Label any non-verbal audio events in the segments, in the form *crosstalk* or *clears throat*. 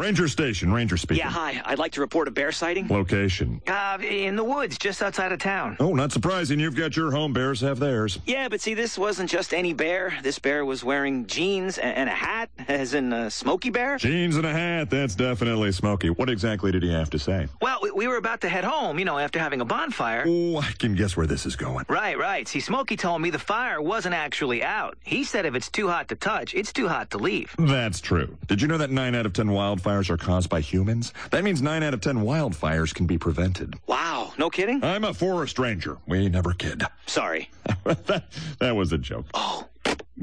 Ranger Station, Ranger speaking. Yeah, hi. I'd like to report a bear sighting. Location. Uh, in the woods, just outside of town. Oh, not surprising. You've got your home. Bears have theirs. Yeah, but see, this wasn't just any bear. This bear was wearing jeans and, a hat, as in a Smokey Bear. Jeans and a hat. That's definitely Smokey. What exactly did he have to say? Well, we, we were about to head home, you know, after having a bonfire. Oh, I can guess where this is going. Right, right. See, Smokey told me the fire wasn't actually out. He said if it's too hot to touch, it's too hot to leave. That's true. Did you know that 9 out of 10 wildfires are caused by humans? That means 9 out of 10 wildfires can be prevented. Wow, no kidding? I'm a forest ranger. We never kid. Sorry. *laughs* that, that was a joke. Oh.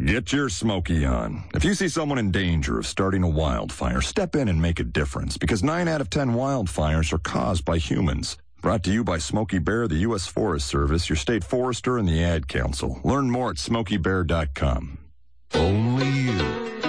Get your Smokey on. If you see someone in danger of starting a wildfire, step in and make a difference because 9 out of 10 wildfires are caused by humans. Brought to you by Smokey Bear, the U.S. Forest Service, your state forester, and the Ad Council. Learn more at smokeybear.com. Only you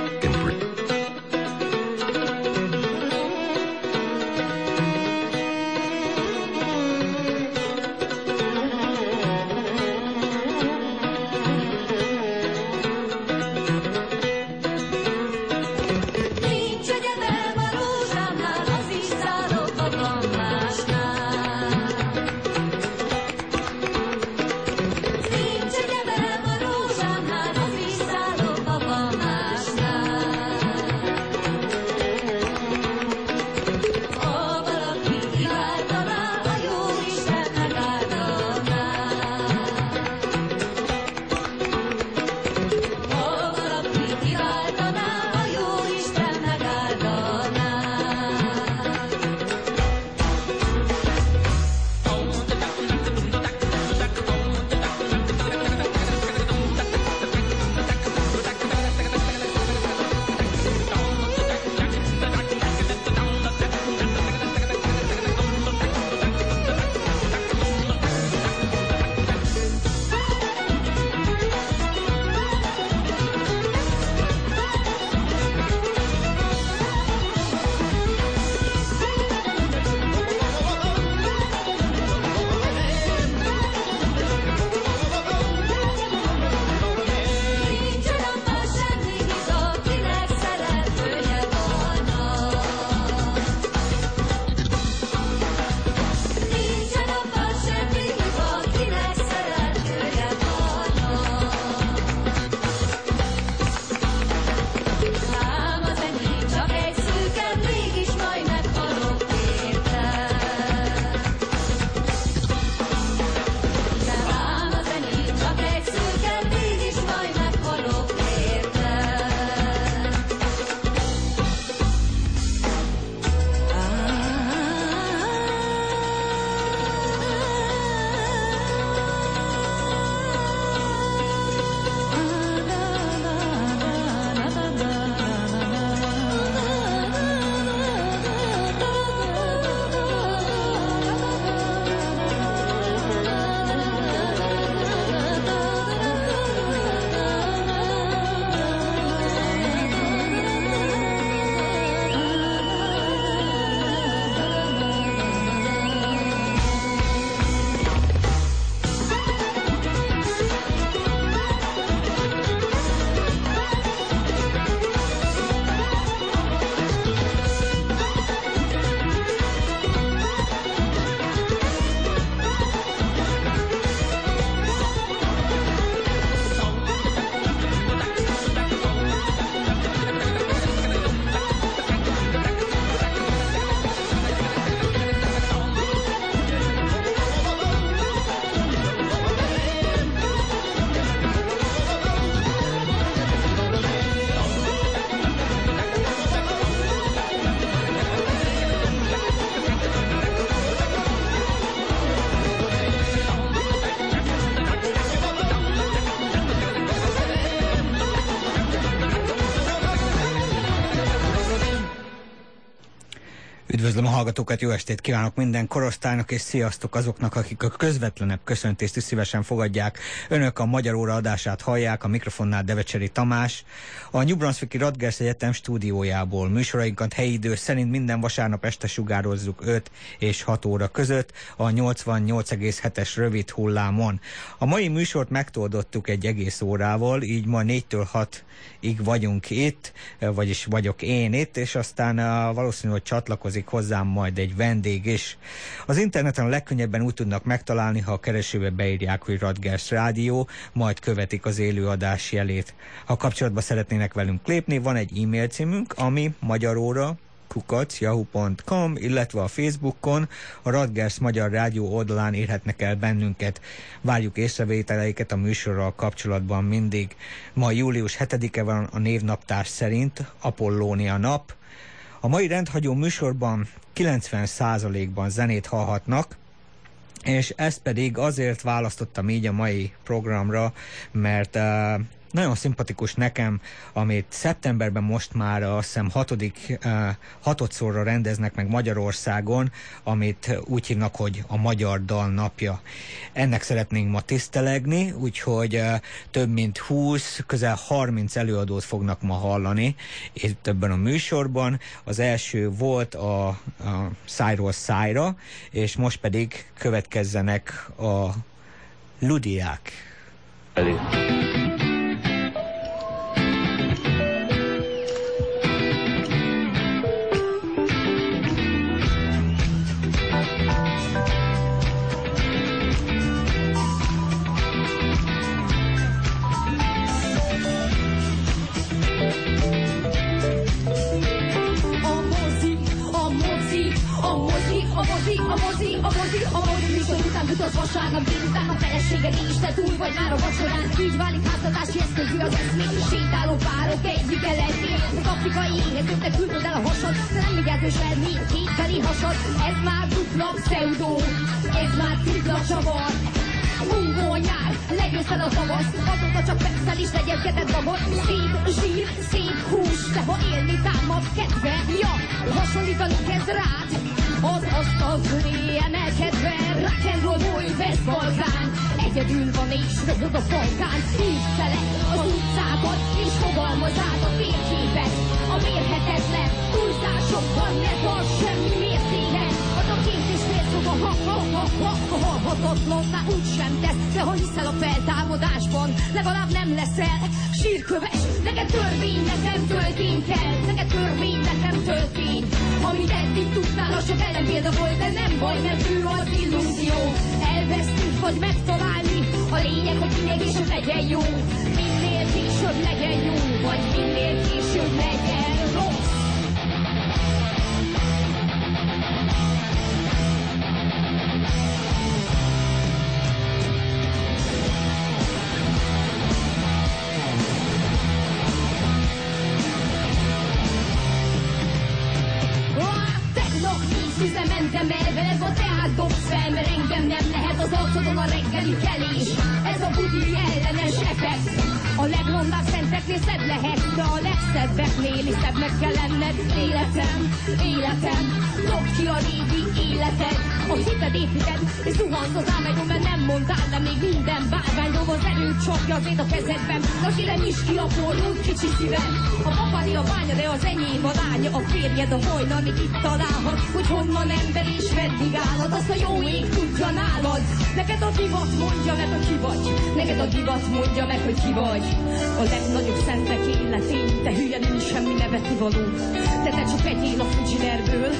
hallgatókat, jó estét kívánok minden korosztálynak, és sziasztok azoknak, akik a közvetlenebb köszöntést is szívesen fogadják. Önök a Magyar Óra adását hallják, a mikrofonnál Devecseri Tamás. A New Brunswicki Radgers Egyetem stúdiójából műsorainkat helyi idő szerint minden vasárnap este sugározzuk 5 és 6 óra között a 88,7-es rövid hullámon. A mai műsort megtoldottuk egy egész órával, így ma 4-től 6-ig vagyunk itt, vagyis vagyok én itt, és aztán valószínű, hogy csatlakozik hozzám majd egy vendég is. Az interneten legkönnyebben úgy tudnak megtalálni, ha a keresőbe beírják, hogy Radgers Rádió, majd követik az élőadás jelét. Ha kapcsolatba szeretnének velünk lépni, van egy e-mail címünk, ami magyaróra kukac.yahoo.com, illetve a Facebookon, a Radgers Magyar Rádió oldalán érhetnek el bennünket. Várjuk észrevételeiket a műsorral kapcsolatban mindig. Ma július 7-e van a névnaptár szerint, Apollónia nap, a mai rendhagyó műsorban 90%-ban zenét hallhatnak, és ezt pedig azért választottam így a mai programra, mert uh, nagyon szimpatikus nekem, amit szeptemberben most már azt hiszem hatodik, uh, hatodszorra rendeznek meg Magyarországon, amit úgy hívnak, hogy a Magyar Dal napja. Ennek szeretnénk ma tisztelegni, úgyhogy uh, több mint 20, közel 30 előadót fognak ma hallani itt ebben a műsorban. Az első volt a, a Szájról Szájra, és most pedig következzenek a Ludiák. Elé. Futott vasárnap délután a feleséged is, te túl vagy már a vacsorán. Így válik háztartási eszközű az eszmény. Sétáló párok egyike lenni Az afrikai éhezőknek küldöd el a hasad. De nem vigyázz verni a kétfeli hasad. Ez már dupla pseudo. Ez már tripla csavar. Bungó a nyár, legyőzted a tavasz Azóta csak percel is legyezgetett babot. Szép zsír, szép hús De ha élni támad kedve Ja, hasonlítani kezd rád Az asztal fölé emelkedve Rock'n'roll boy, vesz balkán Egyedül van és rögöd a falkán. Hívd fele az utcákat És fogalmaz át a férképet A mérhetetlen túlzásokkal Ne tarts semmi mértélen Az a két és fél szoba ha ha ha ha ha halhatatlanná úgy sem tesz De ha hiszel a feltámadásban Legalább nem leszel sírköves. Neked törvény, nekem töltény az csak ellenpélda volt? De nem baj, mert ő az illúzió. Elvesztünk vagy megtalálni A lényeg, hogy minél később legyen jó. Minél később legyen jó Vagy minél később legyen legszebbeknél is szebbnek kell lenned. Életem, életem, dobd ki a régi életed. A hited építed, és zuhansz az álmegyon, mert nem mondtál, de még minden bárvány dob az erőt csapja az a kezedben. Na kérem is ki a forró kicsi szívem. A papadi a bánya, de az enyém a lánya, a férjed a hajnal, még itt találhat, hogy honnan ember és meddig állad, azt a jó ég tudja nálad. Neked a divat mondja meg, hogy ki vagy. Neked a divat mondja meg, hogy ki vagy. A legnagyobb szentek életén, te hülye nincs semmi nevetni való. De te csak egyél a Fujinerből.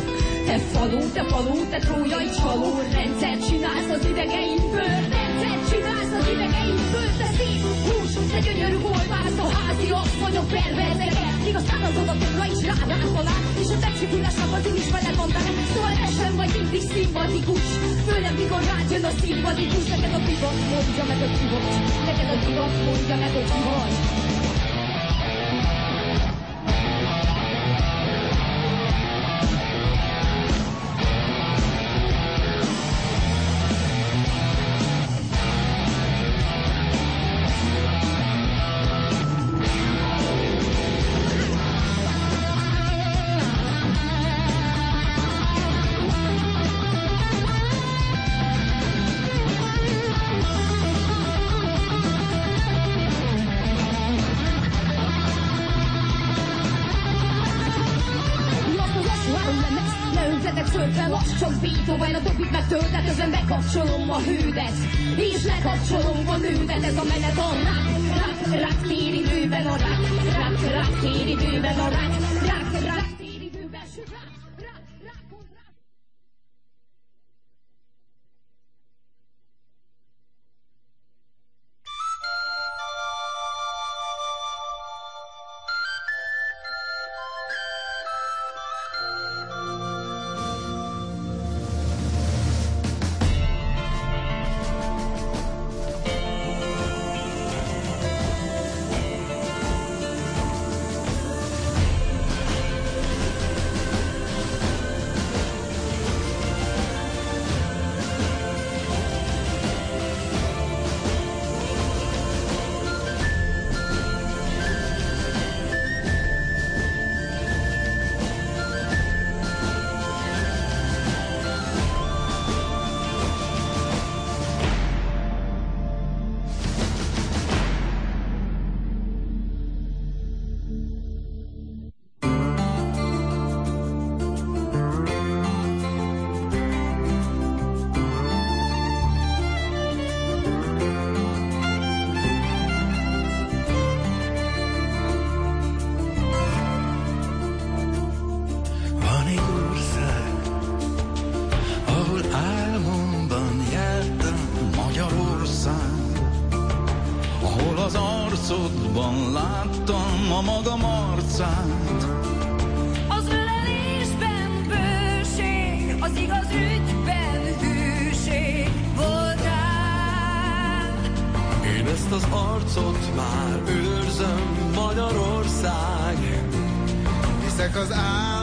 Te falu, te falu, te trójai csaló, rendszert csinálsz az idegeimből, rendszert csinálsz az idegeimből, te szép hús, te gyönyörű volvász, a házi asszonyok perverzeket, míg a szánazod a többre is rárákolál, és a tepsikulás magatin is veled benne, szóval te sem vagy mindig szimpatikus, főleg mikor rád jön a szimpatikus, neked a divat mondja meg, hogy ki neked a divat mondja meg, hogy ki. a magam arcát. Az ölelésben bőség, az igaz ügyben hűség voltál. Én ezt az arcot már őrzöm Magyarország, hiszek az áll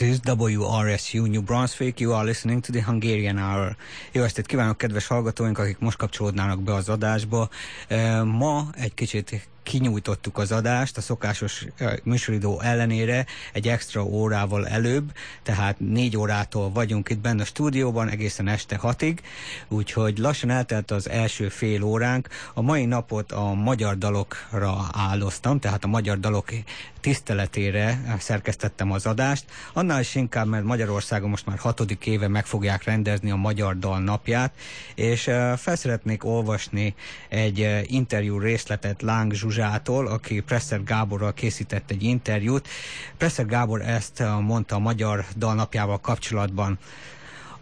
This is WRSU New Brunswick. You are listening to the Hungarian Hour. Jó estét kívánok, kedves hallgatóink, akik most kapcsolódnának be az adásba. Eh, Ma egy kicsit kinyújtottuk az adást a szokásos műsoridó ellenére egy extra órával előbb, tehát négy órától vagyunk itt benne a stúdióban egészen este hatig, úgyhogy lassan eltelt az első fél óránk. A mai napot a magyar dalokra áldoztam, tehát a magyar dalok tiszteletére szerkesztettem az adást. Annál is inkább, mert Magyarországon most már hatodik éve meg fogják rendezni a Magyar Dal napját, és eh, fel szeretnék olvasni egy interjú részletet Láng Zsuzsától, aki Presser Gáborral készített egy interjút. Presser Gábor ezt eh, mondta a Magyar Dal napjával kapcsolatban.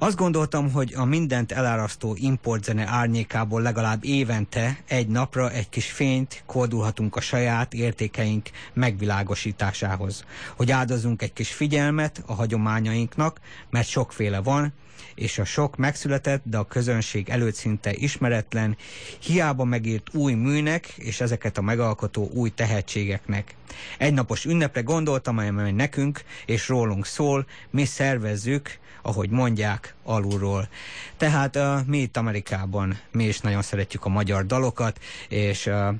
Azt gondoltam, hogy a mindent elárasztó importzene árnyékából legalább évente egy napra egy kis fényt kódulhatunk a saját értékeink megvilágosításához. Hogy áldozunk egy kis figyelmet a hagyományainknak, mert sokféle van, és a sok megszületett, de a közönség előtt szinte ismeretlen, hiába megírt új műnek, és ezeket a megalkotó új tehetségeknek. Egy napos ünnepre gondoltam, amely nekünk és rólunk szól, mi szervezzük, ahogy mondják, alulról. Tehát uh, mi itt Amerikában, mi is nagyon szeretjük a magyar dalokat, és uh,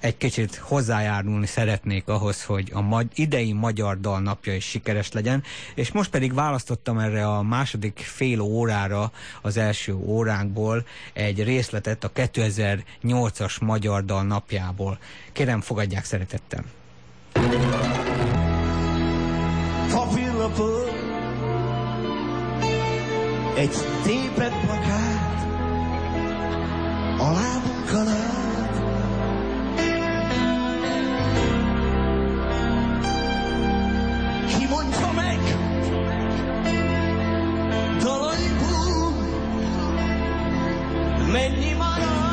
egy kicsit hozzájárulni szeretnék ahhoz, hogy a magy- idei magyar dal napja is sikeres legyen, és most pedig választottam erre a második fél órára az első óránkból egy részletet a 2008-as magyar dal napjából. Kérem, fogadják szeretettel. papírlapon egy tépet plakát a lábunk alatt. Ki mondja meg dalaiból mennyi marad?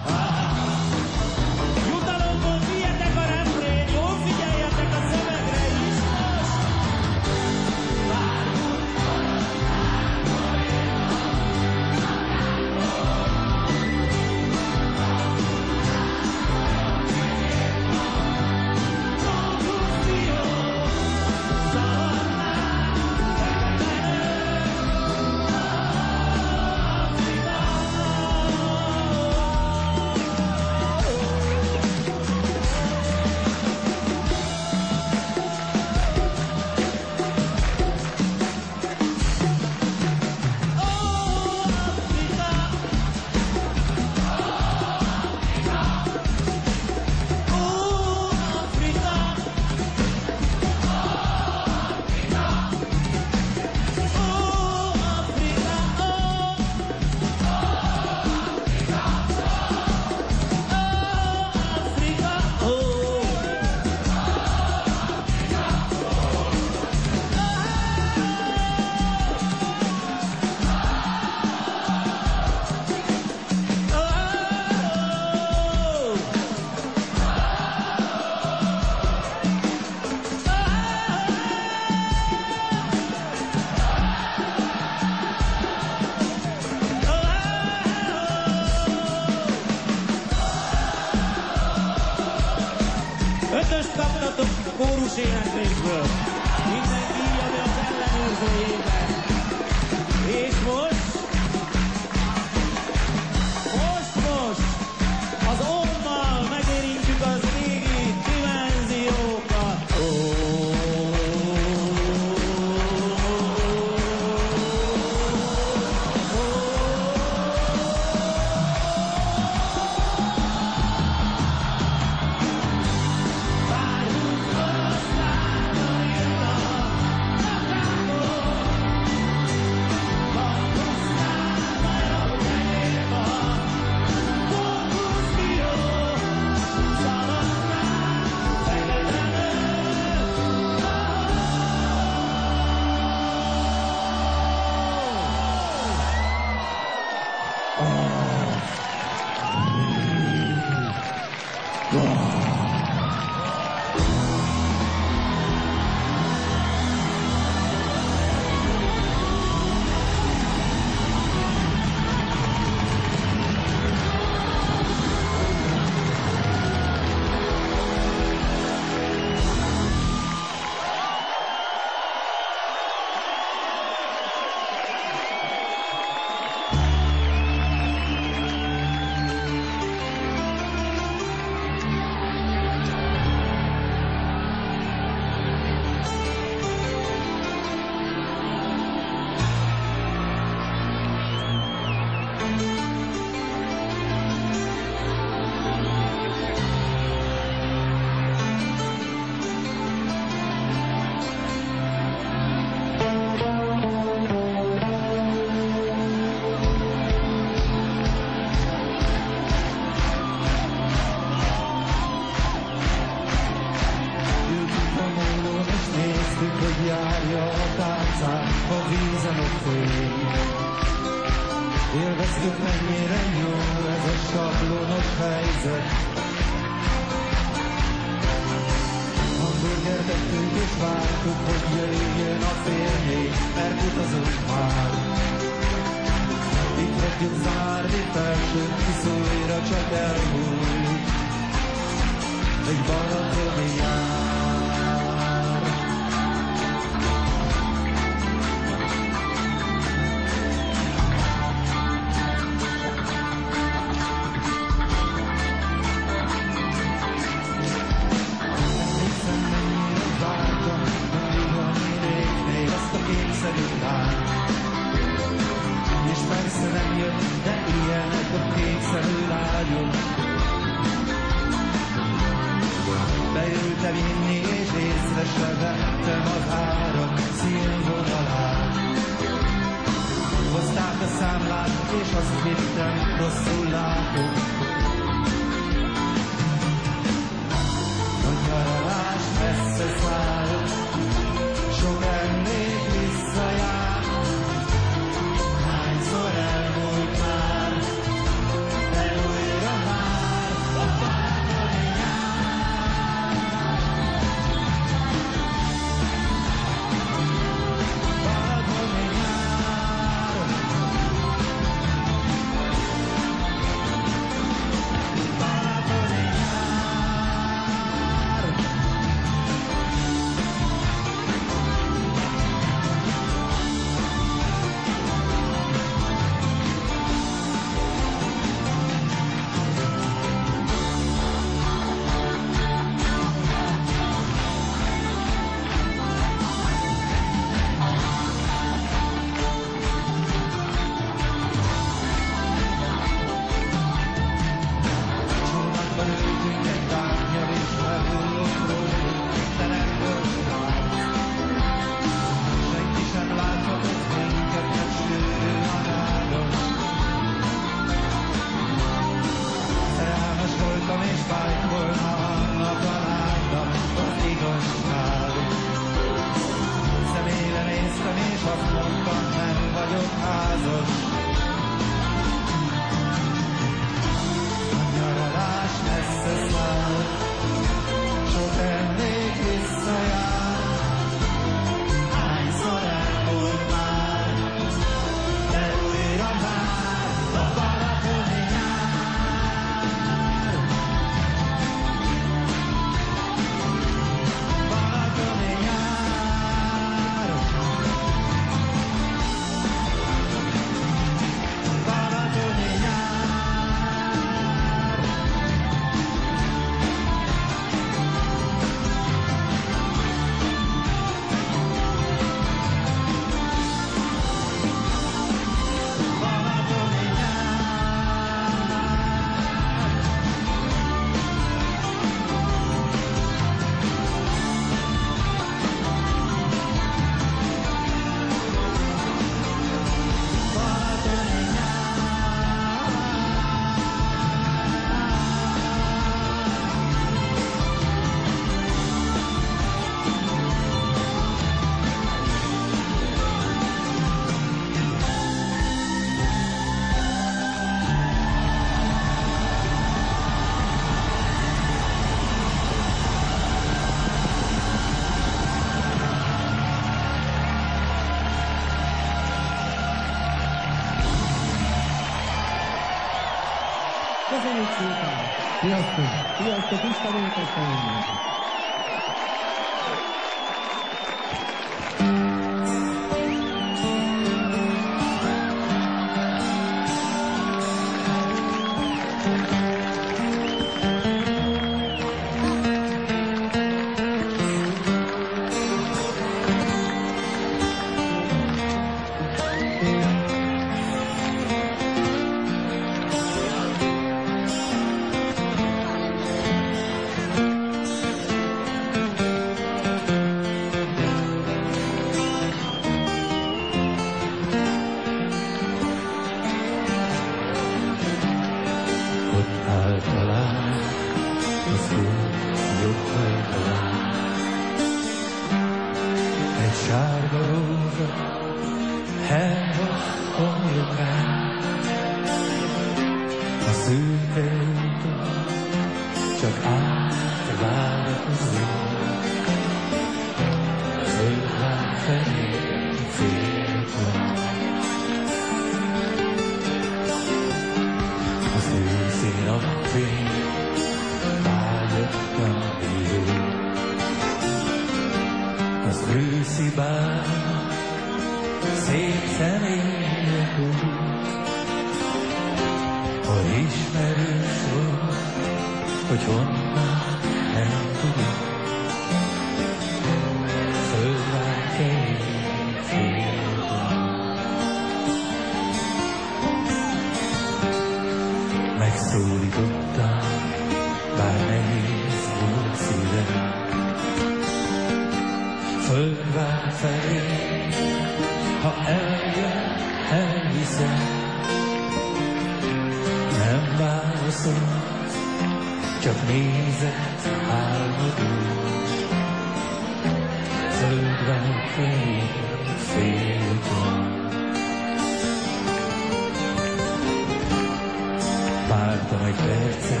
Vártam egy percet,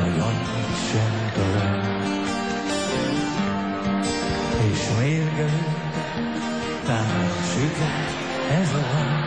meg annyit sem talán. És mérgelő, távol süket, ez a lány.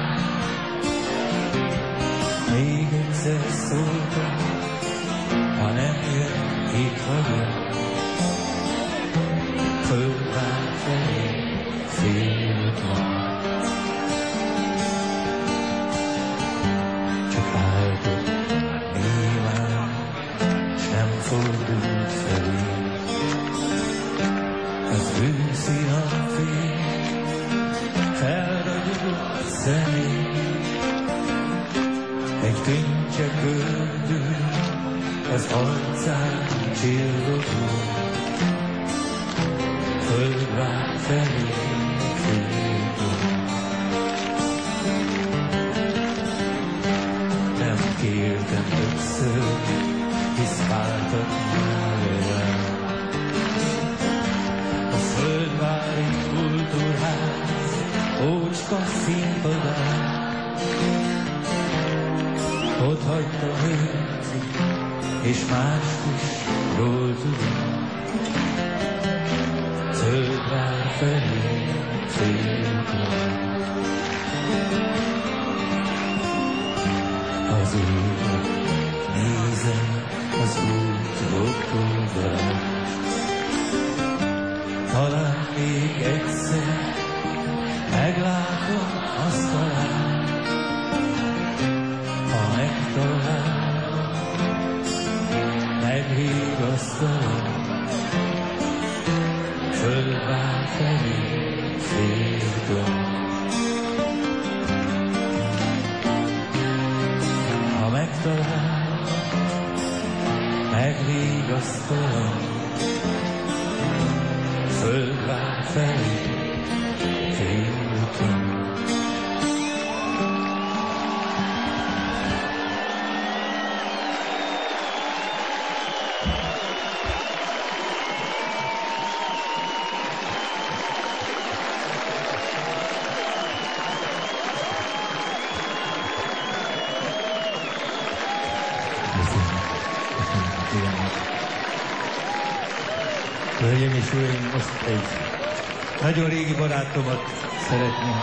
nagyon régi barátomat szeretném.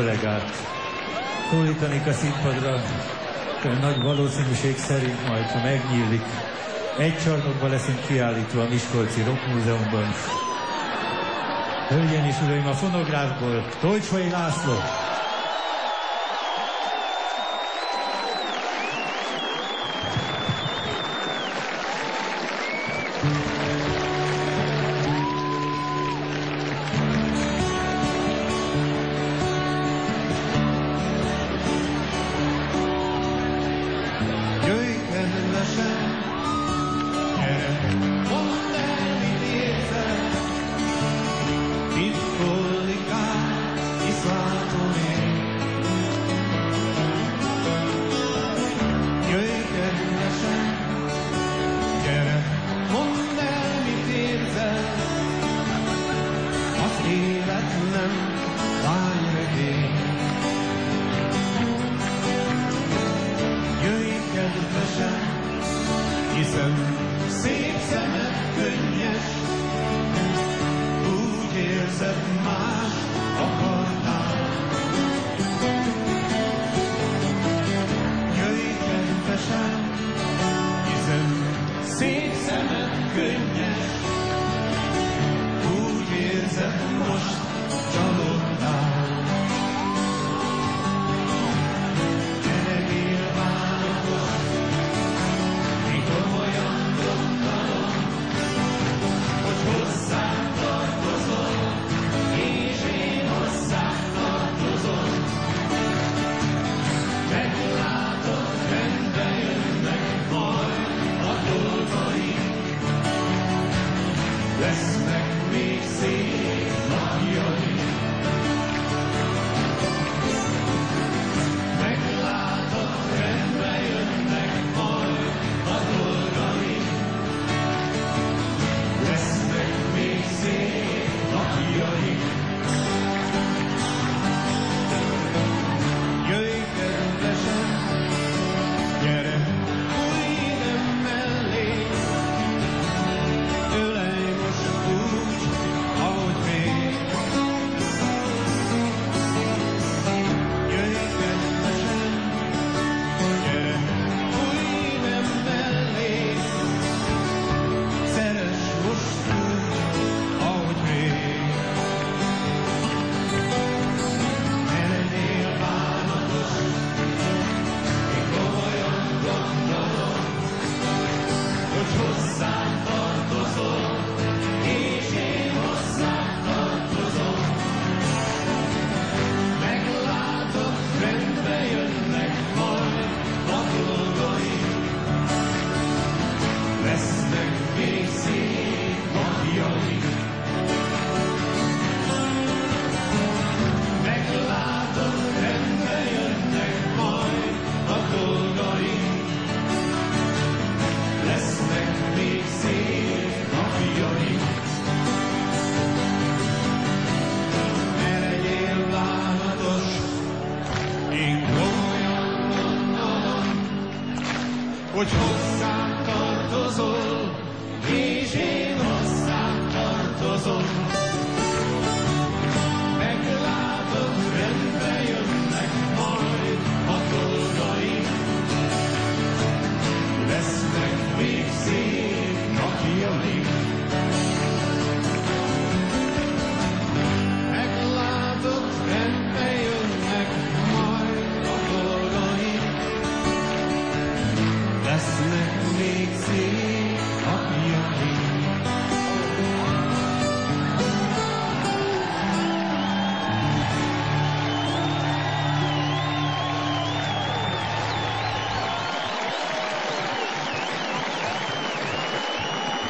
kollégát szólítanék a színpadra, nagy valószínűség szerint majd, ha megnyílik, egy csarnokban leszünk kiállítva a Miskolci Rock Múzeumban. Hölgyeim és Uraim, a fonográfból Tolcsvai László!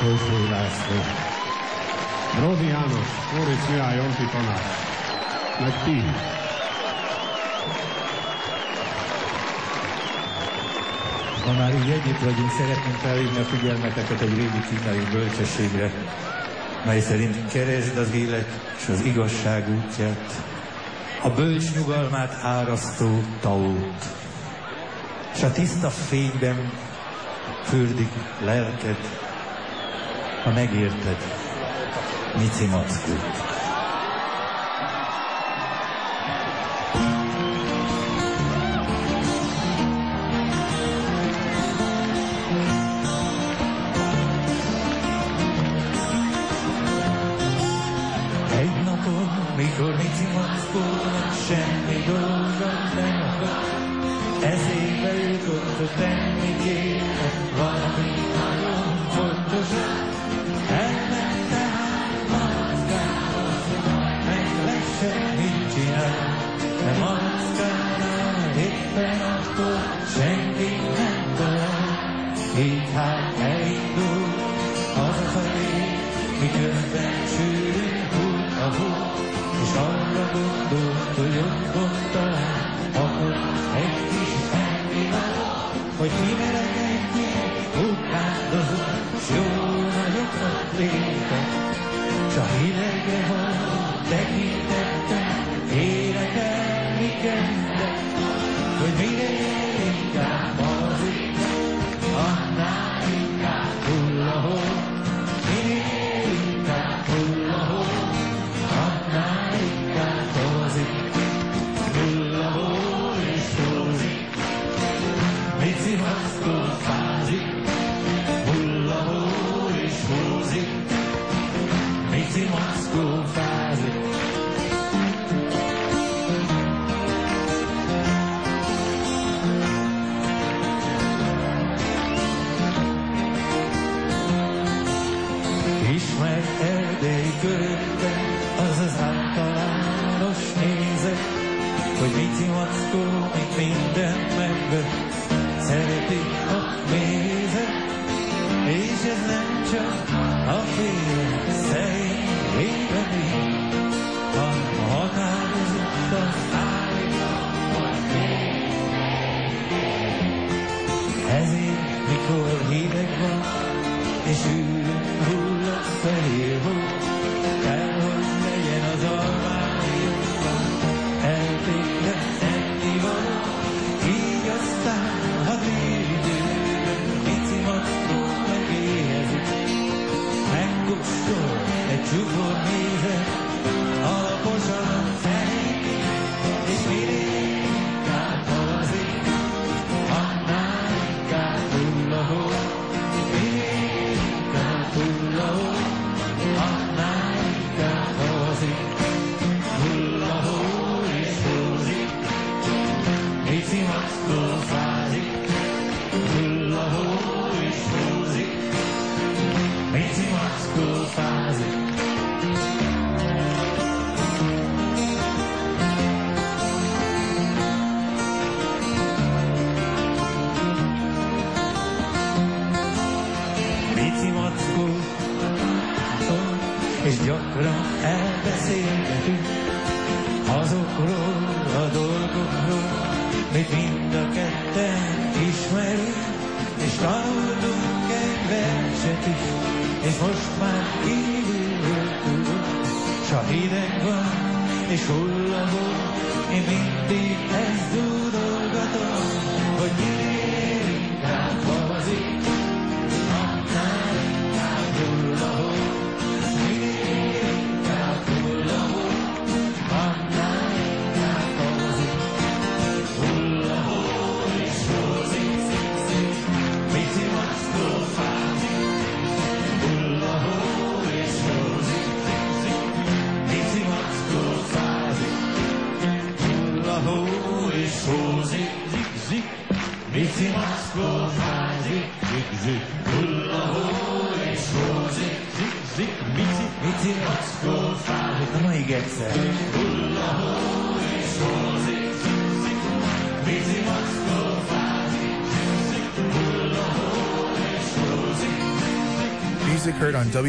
Kószlói László, Brody János, Móricz Mihály, Anti Tanács, meg ti. Ha már így együtt vagyunk, szeretném felhívni a figyelmeteket egy régi kínai bölcsességre, mely szerint keresd az élet és az igazság útját, a bölcs nyugalmát árasztó taót, és a tiszta fényben fürdik lelked ha megérted, Mici Mackót.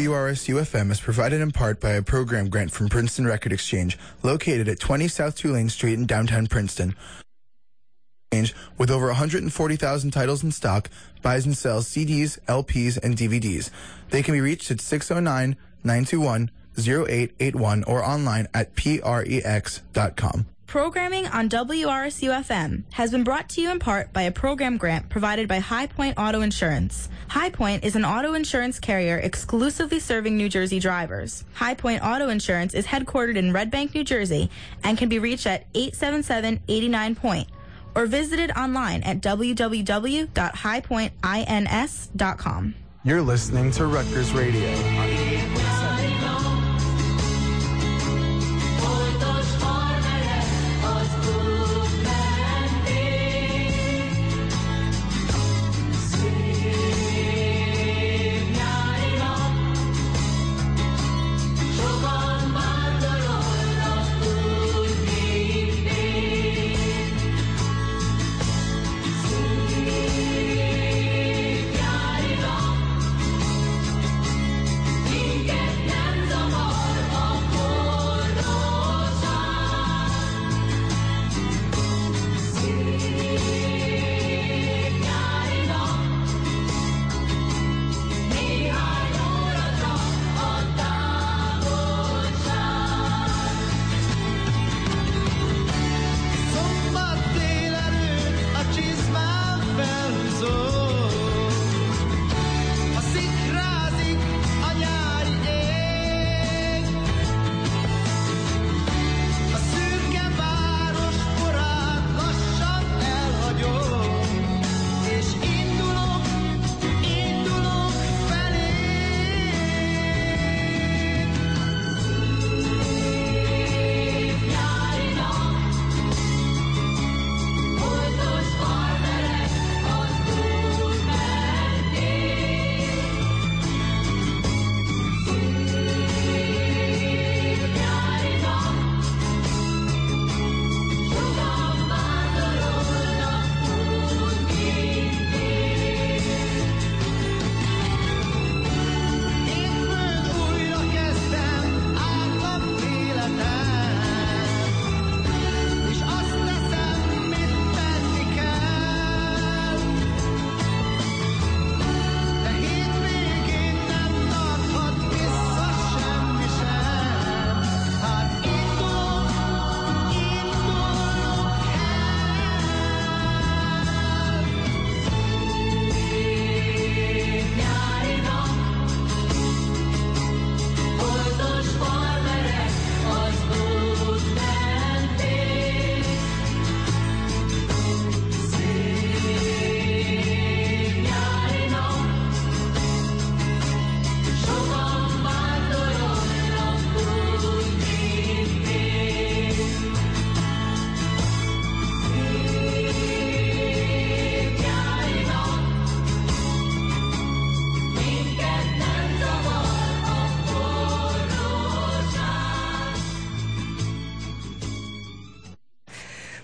WRSU FM is provided in part by a program grant from Princeton Record Exchange, located at 20 South Tulane Street in downtown Princeton. With over 140,000 titles in stock, buys and sells CDs, LPs, and DVDs. They can be reached at 609 921 0881 or online at prex.com. Programming on WRSU FM has been brought to you in part by a program grant provided by High Point Auto Insurance. High Point is an auto insurance carrier exclusively serving New Jersey drivers. High Point Auto Insurance is headquartered in Red Bank, New Jersey, and can be reached at 877-89 Point or visited online at www.highpointins.com. You're listening to Rutgers Radio.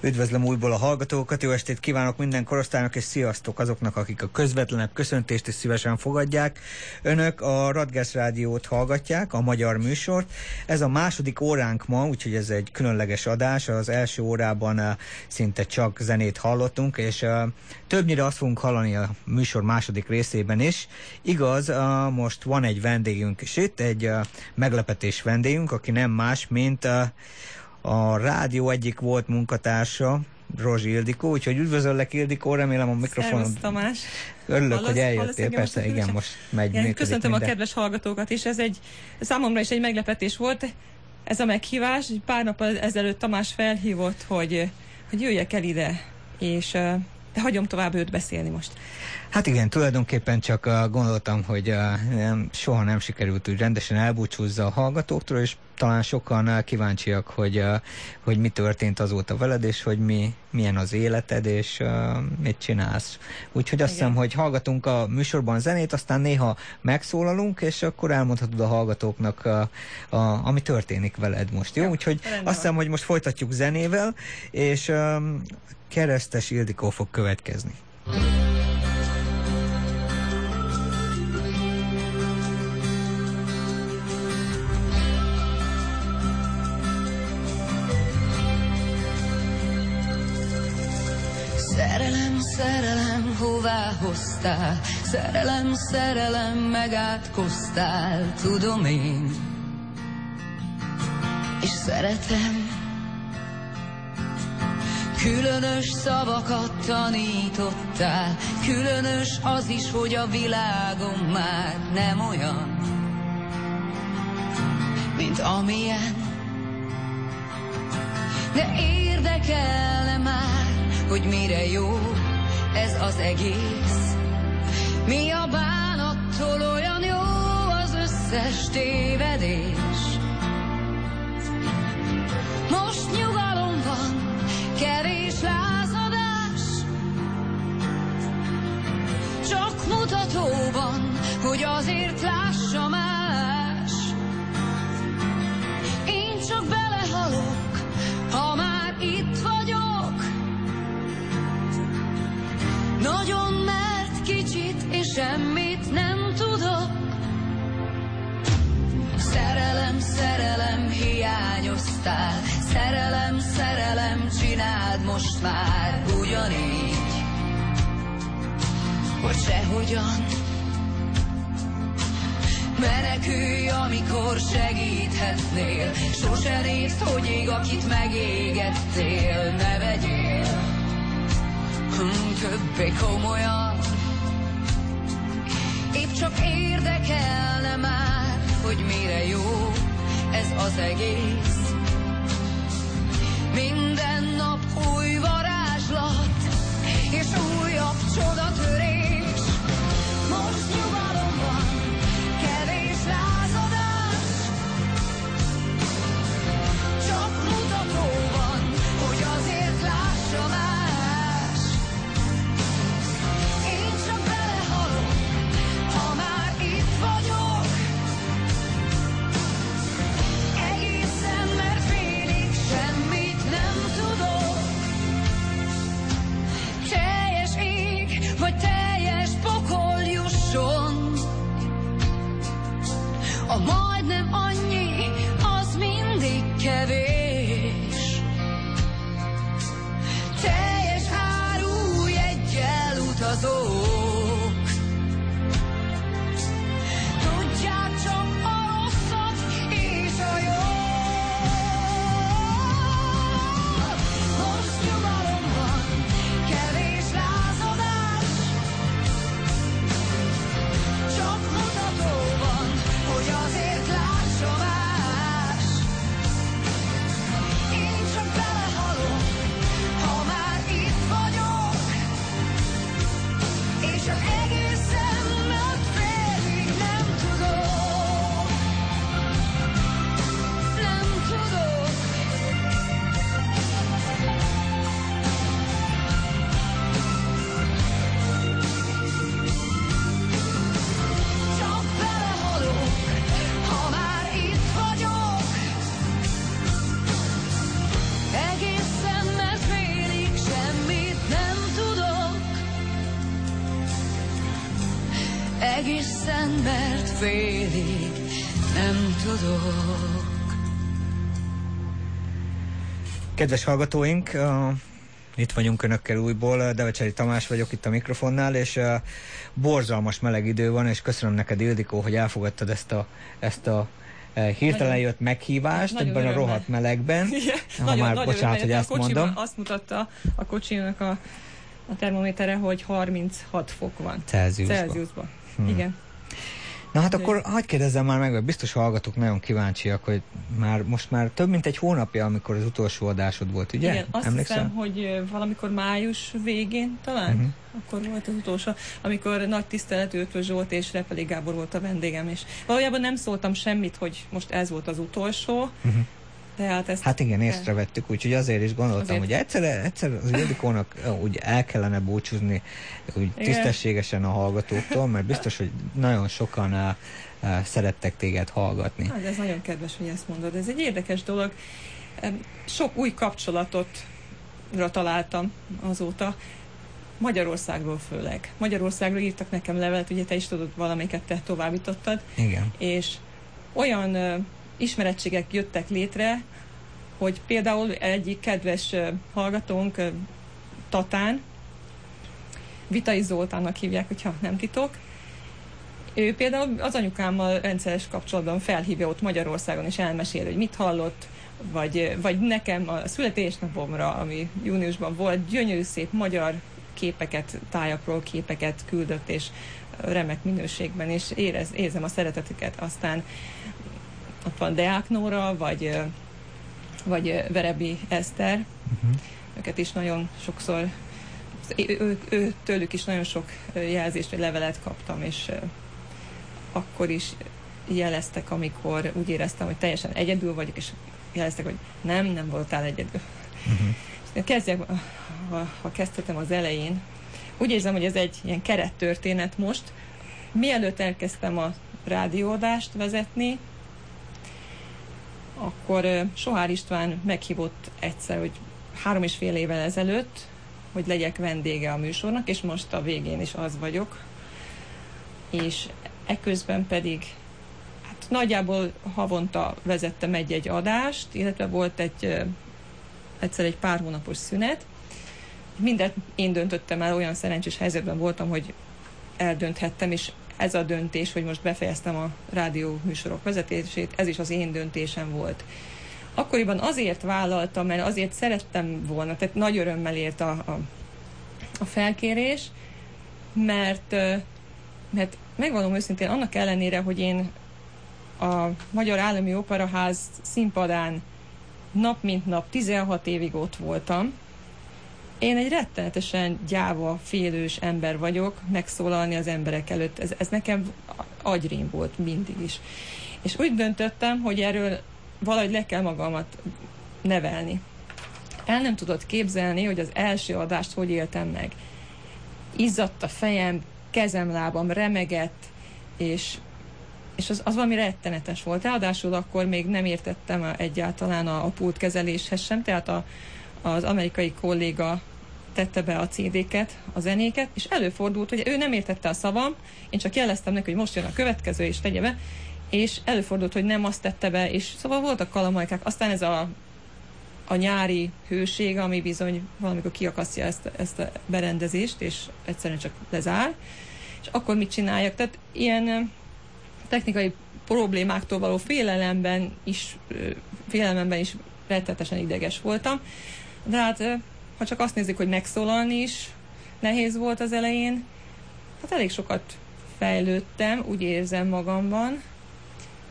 Üdvözlöm újból a hallgatókat, jó estét kívánok minden korosztálynak, és sziasztok azoknak, akik a közvetlenebb köszöntést is szívesen fogadják. Önök a Radgesz Rádiót hallgatják, a magyar műsort. Ez a második óránk ma, úgyhogy ez egy különleges adás. Az első órában uh, szinte csak zenét hallottunk, és uh, többnyire azt fogunk hallani a műsor második részében is. Igaz, uh, most van egy vendégünk is itt, egy meglepetés vendégünk, aki nem más, mint a rádió egyik volt munkatársa, Rozsi Ildikó, úgyhogy üdvözöllek Ildikó, remélem a mikrofonon. Szervusz Tamás. Örülök, Hallasz- hogy eljöttél, engem persze, most a igen, most megy, Igen, Köszöntöm a minden. kedves hallgatókat is, ez egy számomra is egy meglepetés volt. Ez a meghívás, egy pár nap ezelőtt Tamás felhívott, hogy, hogy jöjjek el ide, és eh, de hagyom tovább őt beszélni most. Hát igen, tulajdonképpen csak uh, gondoltam, hogy uh, nem, soha nem sikerült úgy rendesen elbúcsúzza a hallgatóktól, és talán sokan uh, kíváncsiak, hogy, uh, hogy mi történt azóta veled, és hogy mi, milyen az életed, és uh, mit csinálsz. Úgyhogy azt Igen. hiszem, hogy hallgatunk a műsorban zenét, aztán néha megszólalunk, és akkor elmondhatod a hallgatóknak, uh, a, ami történik veled most, jó? Úgyhogy rendben azt hiszem, hogy most folytatjuk zenével, és um, Keresztes Ildikó fog következni. Szerelem, szerelem, hová hoztál? Szerelem, szerelem, megátkoztál, tudom én. És szeretem, különös szavakat tanítottál, különös az is, hogy a világon már nem olyan, mint amilyen. De érdekelne már, hogy mire jó ez az egész. Mi a bánattól olyan jó az összes tévedés. Most nyugalom van, kevés lázadás. Csak mutatóban, hogy azért lássa most már ugyanígy. Hogy sehogyan Menekülj, amikor segíthetnél. Sose nézd, hogy ég, akit megégettél Ne vegyél. Hm, többé komolyan. Épp csak érdekelne már, hogy mire jó ez az egész Minden nap új varázslat És újabb csodatörés félig nem tudok. Kedves hallgatóink, uh, itt vagyunk Önökkel újból, Devecseri Tamás vagyok itt a mikrofonnál, és uh, borzalmas meleg idő van, és köszönöm neked Ildikó, hogy elfogadtad ezt a, ezt a hirtelen Nagyon- jött meghívást Nagyon ebben a örömmel. rohadt melegben. *laughs* Igen, ha nagyon, már nagyon bocsánat, hogy örülök. ezt a mondom. Azt mutatta a kocsinak a, a termométere, hogy 36 fok van. Celsiusban. Celsiusban. Hmm. Igen. Na hát akkor hagyd kérdezzem már meg, mert biztos hallgatók nagyon kíváncsiak, hogy már most már több mint egy hónapja, amikor az utolsó adásod volt, ugye? Igen, azt hiszem, hogy valamikor május végén talán, Mhm. akkor volt az utolsó, amikor nagy tiszteletű Ötvös Zsolt és Repeli Gábor volt a vendégem, és valójában nem szóltam semmit, hogy most ez volt az utolsó, Mhm. Tehát ezt... Hát igen, észrevettük, úgyhogy azért is gondoltam, Azért. hogy egyszer, egyszer az Ildikónak úgy el kellene búcsúzni úgy Igen. tisztességesen a hallgatóktól, mert biztos, hogy nagyon sokan szerettek téged hallgatni. Hát ez nagyon kedves, hogy ezt mondod. Ez egy érdekes dolog. Sok új kapcsolatot találtam azóta. Magyarországról főleg. Magyarországról írtak nekem levelet, ugye te is tudod, valamelyiket te továbbítottad, Igen. és olyan ismerettségek jöttek létre, hogy például egyik kedves hallgatónk, Tatán, Vitai Zoltánnak hívják, hogyha nem titok, ő például az anyukámmal rendszeres kapcsolatban felhívja ott Magyarországon, és elmesél, hogy mit hallott, vagy, vagy nekem a születésnapomra, ami júniusban volt, gyönyörű szép magyar képeket, tájakról képeket küldött, és remek minőségben, és érez, érzem a szeretetüket. Aztán ott van Deák Nóra, vagy, vagy Verebi Eszter, őket is nagyon sokszor, ő, ő, ő, tőlük is nagyon sok jelzést vagy levelet kaptam, és akkor is jeleztek, amikor úgy éreztem, hogy teljesen egyedül vagyok, és jeleztek, hogy nem, nem voltál egyedül. Uh-huh. Kezdjek, ha, ha kezdhetem az elején, úgy érzem, hogy ez egy ilyen kerettörténet most. Mielőtt elkezdtem a rádióadást vezetni, akkor Sohár István meghívott egyszer, hogy három és fél évvel ezelőtt, hogy legyek vendége a műsornak, és most a végén is az vagyok. És eközben pedig hát nagyjából havonta vezettem egy-egy adást, illetve volt egy egyszer egy pár hónapos szünet. Mindent én döntöttem el, olyan szerencsés helyzetben voltam, hogy eldönthettem, és ez a döntés, hogy most befejeztem a rádió műsorok vezetését, ez is az én döntésem volt. Akkoriban azért vállaltam, mert azért szerettem volna, tehát nagy örömmel ért a, a, a felkérés, mert, mert megvalom őszintén, annak ellenére, hogy én a Magyar Állami Operaház színpadán nap mint nap 16 évig ott voltam. Én egy rettenetesen gyáva, félős ember vagyok, megszólalni az emberek előtt. Ez, ez nekem agyrém volt mindig is. És úgy döntöttem, hogy erről valahogy le kell magamat nevelni. El nem tudod képzelni, hogy az első adást hogy éltem meg. Izzadt a fejem, kezem, lábam remegett, és és az, az valami rettenetes volt. Ráadásul akkor még nem értettem egyáltalán a, a pultkezeléshez sem, tehát a, az amerikai kolléga tette be a CD-ket, a zenéket, és előfordult, hogy ő nem értette a szavam, én csak jeleztem neki, hogy most jön a következő, és tegye be, és előfordult, hogy nem azt tette be, és szóval voltak kalamajkák. Aztán ez a, a nyári hőség, ami bizony valamikor kiakasztja ezt, ezt a berendezést, és egyszerűen csak lezár. És akkor mit csináljak? Tehát ilyen technikai problémáktól való félelemben is, félelemben is rettetesen ideges voltam. De hát, ha csak azt nézzük, hogy megszólalni is nehéz volt az elején, hát elég sokat fejlődtem, úgy érzem magamban.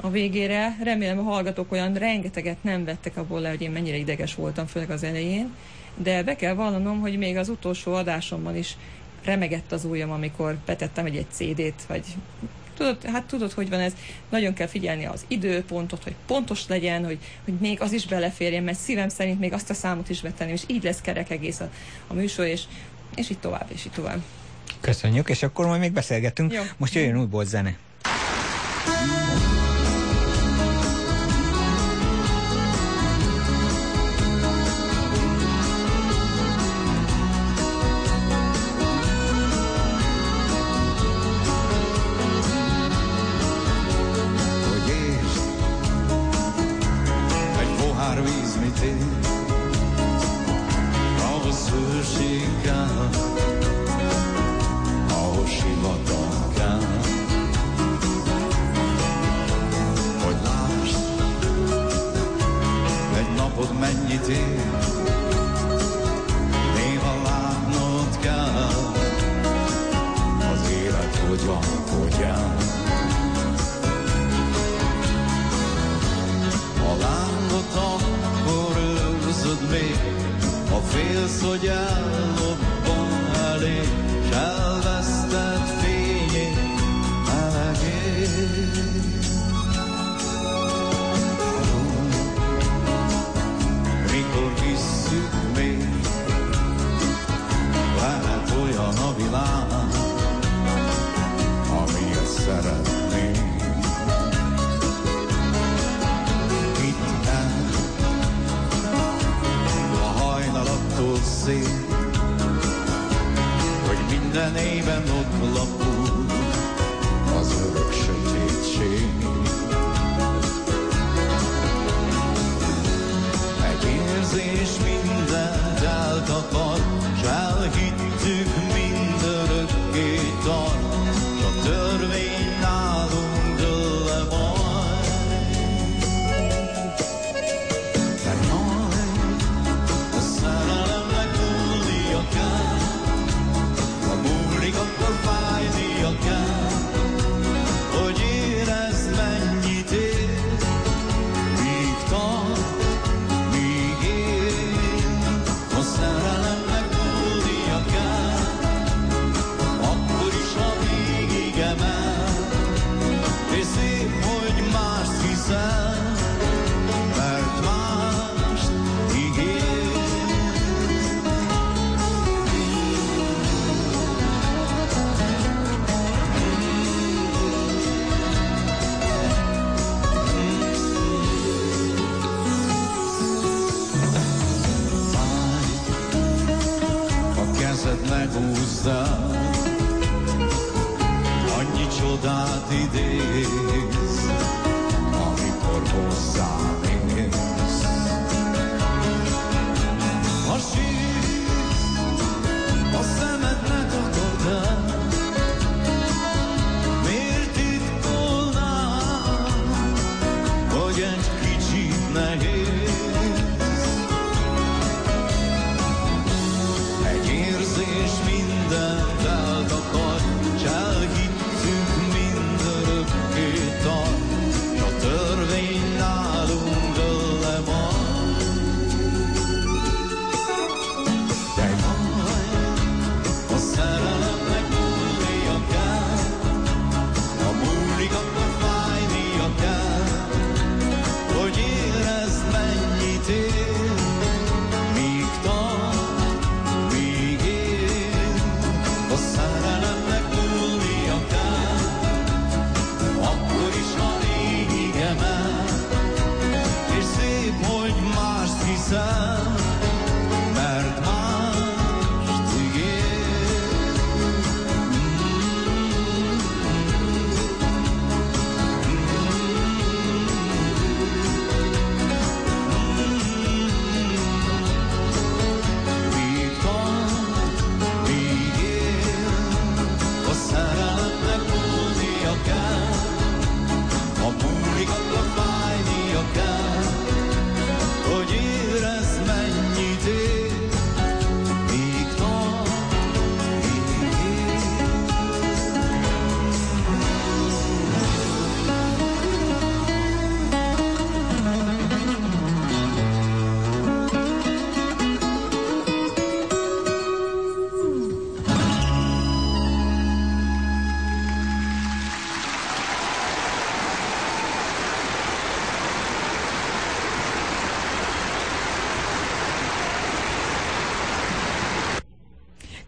A végére remélem a hallgatók olyan rengeteget nem vettek abból le, hogy én mennyire ideges voltam, főleg az elején, de be kell vallanom, hogy még az utolsó adásomban is remegett az ujjam, amikor betettem egy, egy CD-t, vagy Tudod, hát tudod, hogy van ez, nagyon kell figyelni az időpontot, hogy pontos legyen, hogy, hogy még az is beleférjen, mert szívem szerint még azt a számot is betenni, és így lesz kerek egész a, a műsor, és, és így tovább, és így tovább. Köszönjük, és akkor majd még beszélgetünk. Jó. Most jöjjön újból zene. síkán, ahol sima. Hogy lásd, egy napod mennyit ér, néha látnod kell, az élet hogyan. A lángot akkor őrzöd még, félsz, hogy ellobban elé, s elveszted fényét, melegét. mikor visszük még, lehet olyan a világ, amilyet szeretnénk. Szép, hogy minden éven ott lapul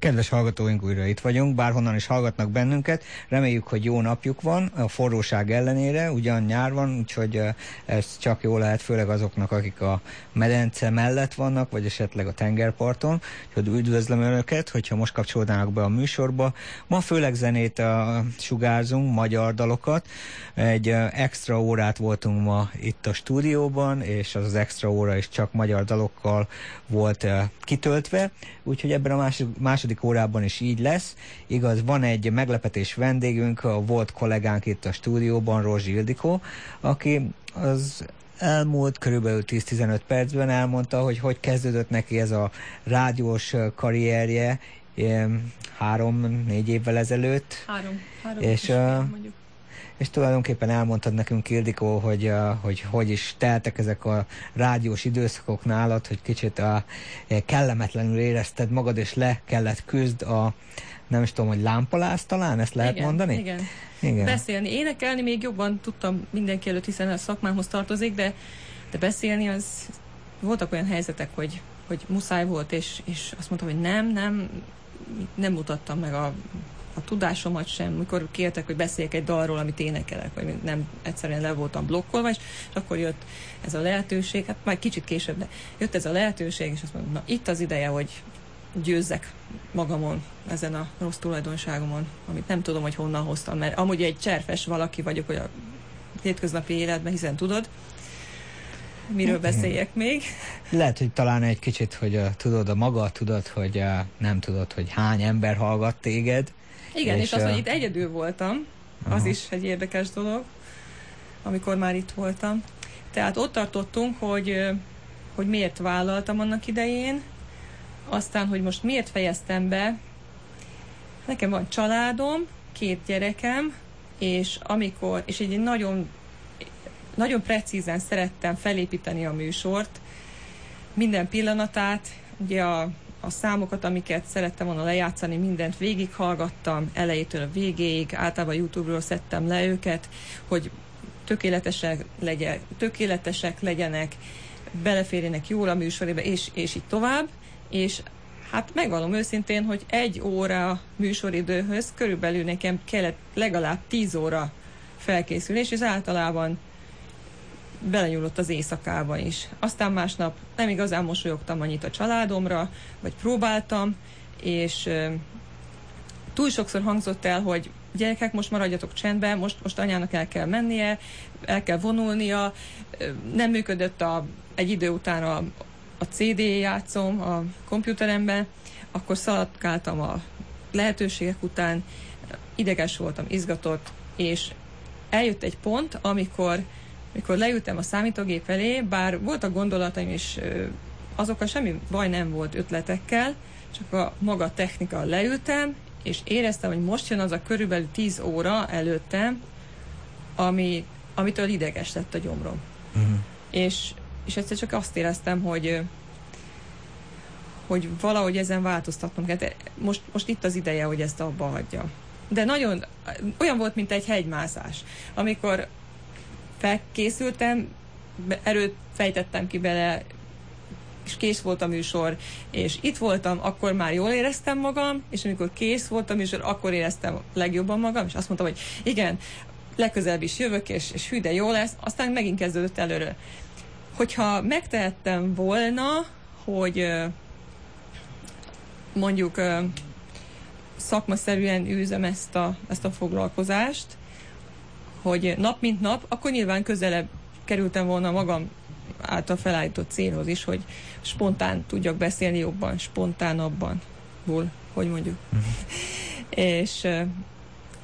Kedves hallgatóink, újra itt vagyunk, bárhonnan is hallgatnak bennünket. Reméljük, hogy jó napjuk van a forróság ellenére, ugyan nyár van, úgyhogy ez csak jó lehet, főleg azoknak, akik a medence mellett vannak, vagy esetleg a tengerparton. Úgyhogy üdvözlöm Önöket, hogyha most kapcsolódnának be a műsorba. Ma főleg zenét uh, sugárzunk, magyar dalokat. Egy extra órát voltunk ma itt a stúdióban, és az az extra óra is csak magyar dalokkal volt kitöltve, úgyhogy ebben a második, második órában is így lesz. Igaz, van egy meglepetés vendégünk, a volt kollégánk itt a stúdióban, Rózsi Ildikó, aki az elmúlt körülbelül 10-15 percben elmondta, hogy hogy kezdődött neki ez a rádiós karrierje három-négy évvel ezelőtt. Három, három És, és, ö, mondjuk. És tulajdonképpen elmondtad nekünk, Ildikó, hogy, hogy hogy is teltek ezek a rádiós időszakok nálad, hogy kicsit uh, kellemetlenül érezted magad, és le kellett küzd a, nem is tudom, hogy lámpalász talán, ezt lehet igen, mondani? Igen. Igen. Beszélni, énekelni még jobban tudtam mindenki előtt, hiszen a szakmámhoz tartozik, de, de beszélni az voltak olyan helyzetek, hogy, hogy muszáj volt, és, és azt mondtam, hogy nem, nem, nem mutattam meg a, a tudásomat sem, mikor kértek, hogy beszéljek egy dalról, amit énekelek, vagy nem egyszerűen le voltam blokkolva, és, akkor jött ez a lehetőség, hát már kicsit később, de jött ez a lehetőség, és azt mondom, na itt az ideje, hogy győzzek magamon, ezen a rossz tulajdonságomon, amit nem tudom, hogy honnan hoztam, mert amúgy egy cserfes valaki vagyok, hogy a hétköznapi életben, hiszen tudod, miről beszéljek még. Lehet, hogy talán egy kicsit, hogy uh, tudod a maga, tudod, hogy uh, nem tudod, hogy hány ember hallgat téged. Igen, és, és azt, ö, hogy itt egyedül voltam, az Aha. is egy érdekes dolog, amikor már itt voltam. Tehát ott tartottunk, hogy, ö, hogy miért vállaltam annak idején, aztán, hogy most miért fejeztem be. Nekem van családom, két gyerekem, és amikor, és egy nagyon, nagyon precízen szerettem felépíteni a műsort, minden pillanatát, ugye a, a számokat, amiket szerettem volna lejátszani, mindent végighallgattam, elejétől a végéig, általában YouTube-ról szedtem le őket, hogy tökéletesek, legyen, tökéletesek legyenek, beleférjenek jól a műsorébe, és, és így tovább. És hát megvalom őszintén, hogy egy óra műsoridőhöz körülbelül nekem kellett legalább 10 óra felkészülés, és általában belenyúlott az éjszakába is. Aztán másnap nem igazán mosolyogtam annyit a családomra, vagy próbáltam, és túl sokszor hangzott el, hogy gyerekek, most maradjatok csendben, most, most anyának el kell mennie, el kell vonulnia, nem működött a, egy idő után a, a CD játszom a komputeremben, akkor szaladkáltam a lehetőségek után, ideges voltam, izgatott, és eljött egy pont, amikor mikor leültem a számítógép elé, bár voltak gondolataim, ö, azokkal semmi baj nem volt ötletekkel, csak a maga technika leültem, és éreztem, hogy most jön az a körülbelül 10 óra előttem, ami, amitől ideges lett a gyomrom. Uh-huh. És, és egyszer csak azt éreztem, hogy hogy valahogy ezen változtatnom kell. De Most, most itt az ideje, hogy ezt abba hagyja. De nagyon, olyan volt, mint egy hegymászás. Amikor felkészültem, erőt fejtettem ki bele, és kész volt a műsor, és itt voltam, akkor már jól éreztem magam, és amikor kész volt a műsor, akkor éreztem legjobban magam, és azt mondtam, hogy igen, legközelebb is jövök, és, és hű, de jó lesz, aztán megint kezdődött előre. Hogyha megtehettem volna, hogy mondjuk szakmaszerűen űzem ezt a, ezt a foglalkozást, hogy nap mint nap, akkor nyilván közelebb kerültem volna magam által felállított célhoz is, hogy spontán tudjak beszélni jobban, spontánabban, ból, hogy mondjuk. *laughs* És ö,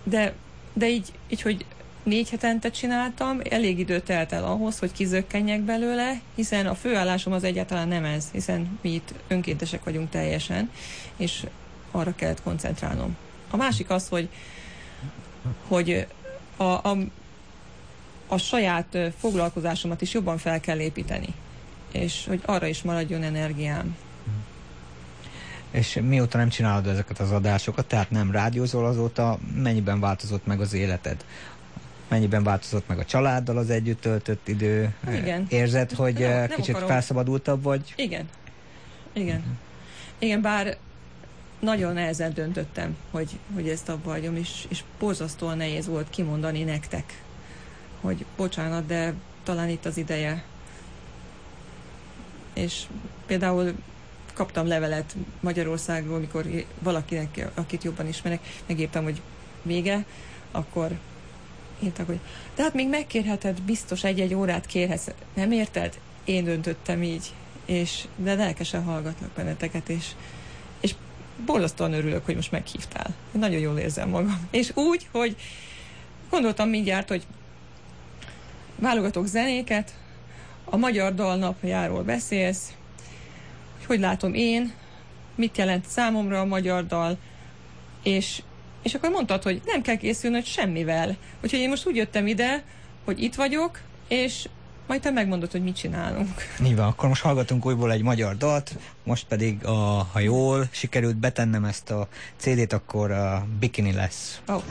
de, de így, így, hogy négy hetente csináltam, elég idő telt el ahhoz, hogy kizökkenjek belőle, hiszen a főállásom az egyáltalán nem ez, hiszen mi itt önkéntesek vagyunk teljesen, és arra kellett koncentrálnom. A másik az, hogy, hogy a, a, a saját foglalkozásomat is jobban fel kell építeni, és hogy arra is maradjon energiám. És mióta nem csinálod ezeket az adásokat, tehát nem rádiózol azóta, mennyiben változott meg az életed? Mennyiben változott meg a családdal az együtt töltött idő? Igen. Érzed, hogy nem- nem kicsit akarom. felszabadultabb vagy? Igen. Igen. Igen, bár nagyon nehezen döntöttem, hogy, hogy ezt abba hagyom, és, és borzasztóan nehéz volt kimondani nektek, hogy bocsánat, de talán itt az ideje. És például kaptam levelet Magyarországról, mikor valakinek, akit jobban ismerek, megírtam, hogy vége, akkor írtak, hogy de hát még megkérheted, biztos egy-egy órát kérhetsz. Nem érted? Én döntöttem így, és de lelkesen hallgatlak benneteket, és, borzasztóan örülök, hogy most meghívtál. Én nagyon jól érzem magam. És úgy, hogy gondoltam mindjárt, hogy válogatok zenéket, a Magyar Dalnapjáról beszélsz, hogy hogy látom én, mit jelent számomra a magyar dal, és, és akkor mondtad, hogy nem kell készülnöd semmivel. Úgyhogy én most úgy jöttem ide, hogy itt vagyok, és majd te megmondod, hogy mit csinálunk. Így van, akkor most hallgatunk újból egy magyar dalt, most pedig, a, ha jól sikerült betennem ezt a CD-t, akkor a Bikini lesz. Oh.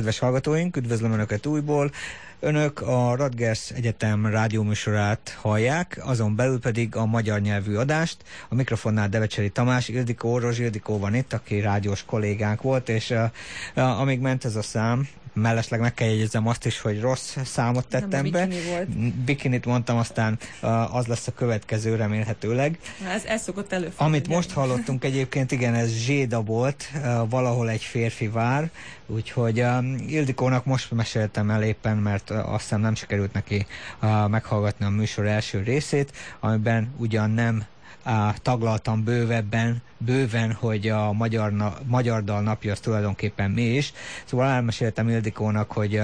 Kedves hallgatóink, üdvözlöm Önöket újból. Önök a Radgers Egyetem rádióműsorát hallják, azon belül pedig a magyar nyelvű adást. A mikrofonnál Devecseri Tamás, Ildikó, Rozs Ildikó van itt, aki rádiós kollégánk volt, és uh, amíg ment ez a szám, mellesleg meg kell jegyezzem azt is, hogy rossz számot tettem Nem be. bikini volt. Bikinit mondtam, aztán uh, az lesz a következő remélhetőleg. Ez, ez szokott előfordulni. Amit most hallottunk egyébként, igen, ez Zséda volt, uh, valahol egy férfi vár, úgyhogy um, Ildikónak most meséltem el éppen, mert uh, azt hiszem nem sikerült neki meghallgatni a műsor első részét, amiben ugyan nem uh, taglaltam bővebben, bőven, hogy a magyar, na, magyar dal napja az tulajdonképpen mi is. Szóval elmeséltem Ildikónak, hogy,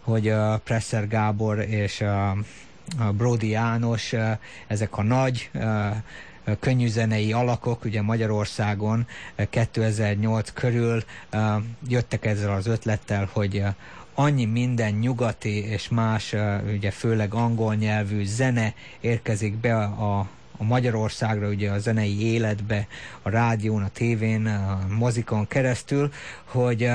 hogy Presser Gábor és a Brody János, ezek a nagy könnyűzenei alakok, ugye Magyarországon uh, 2008 körül jöttek ezzel az ötlettel, hogy annyi minden nyugati és más, ugye főleg angol nyelvű zene érkezik be a, Magyarországra, ugye a zenei életbe, a rádión, a tévén, a mozikon keresztül, hogy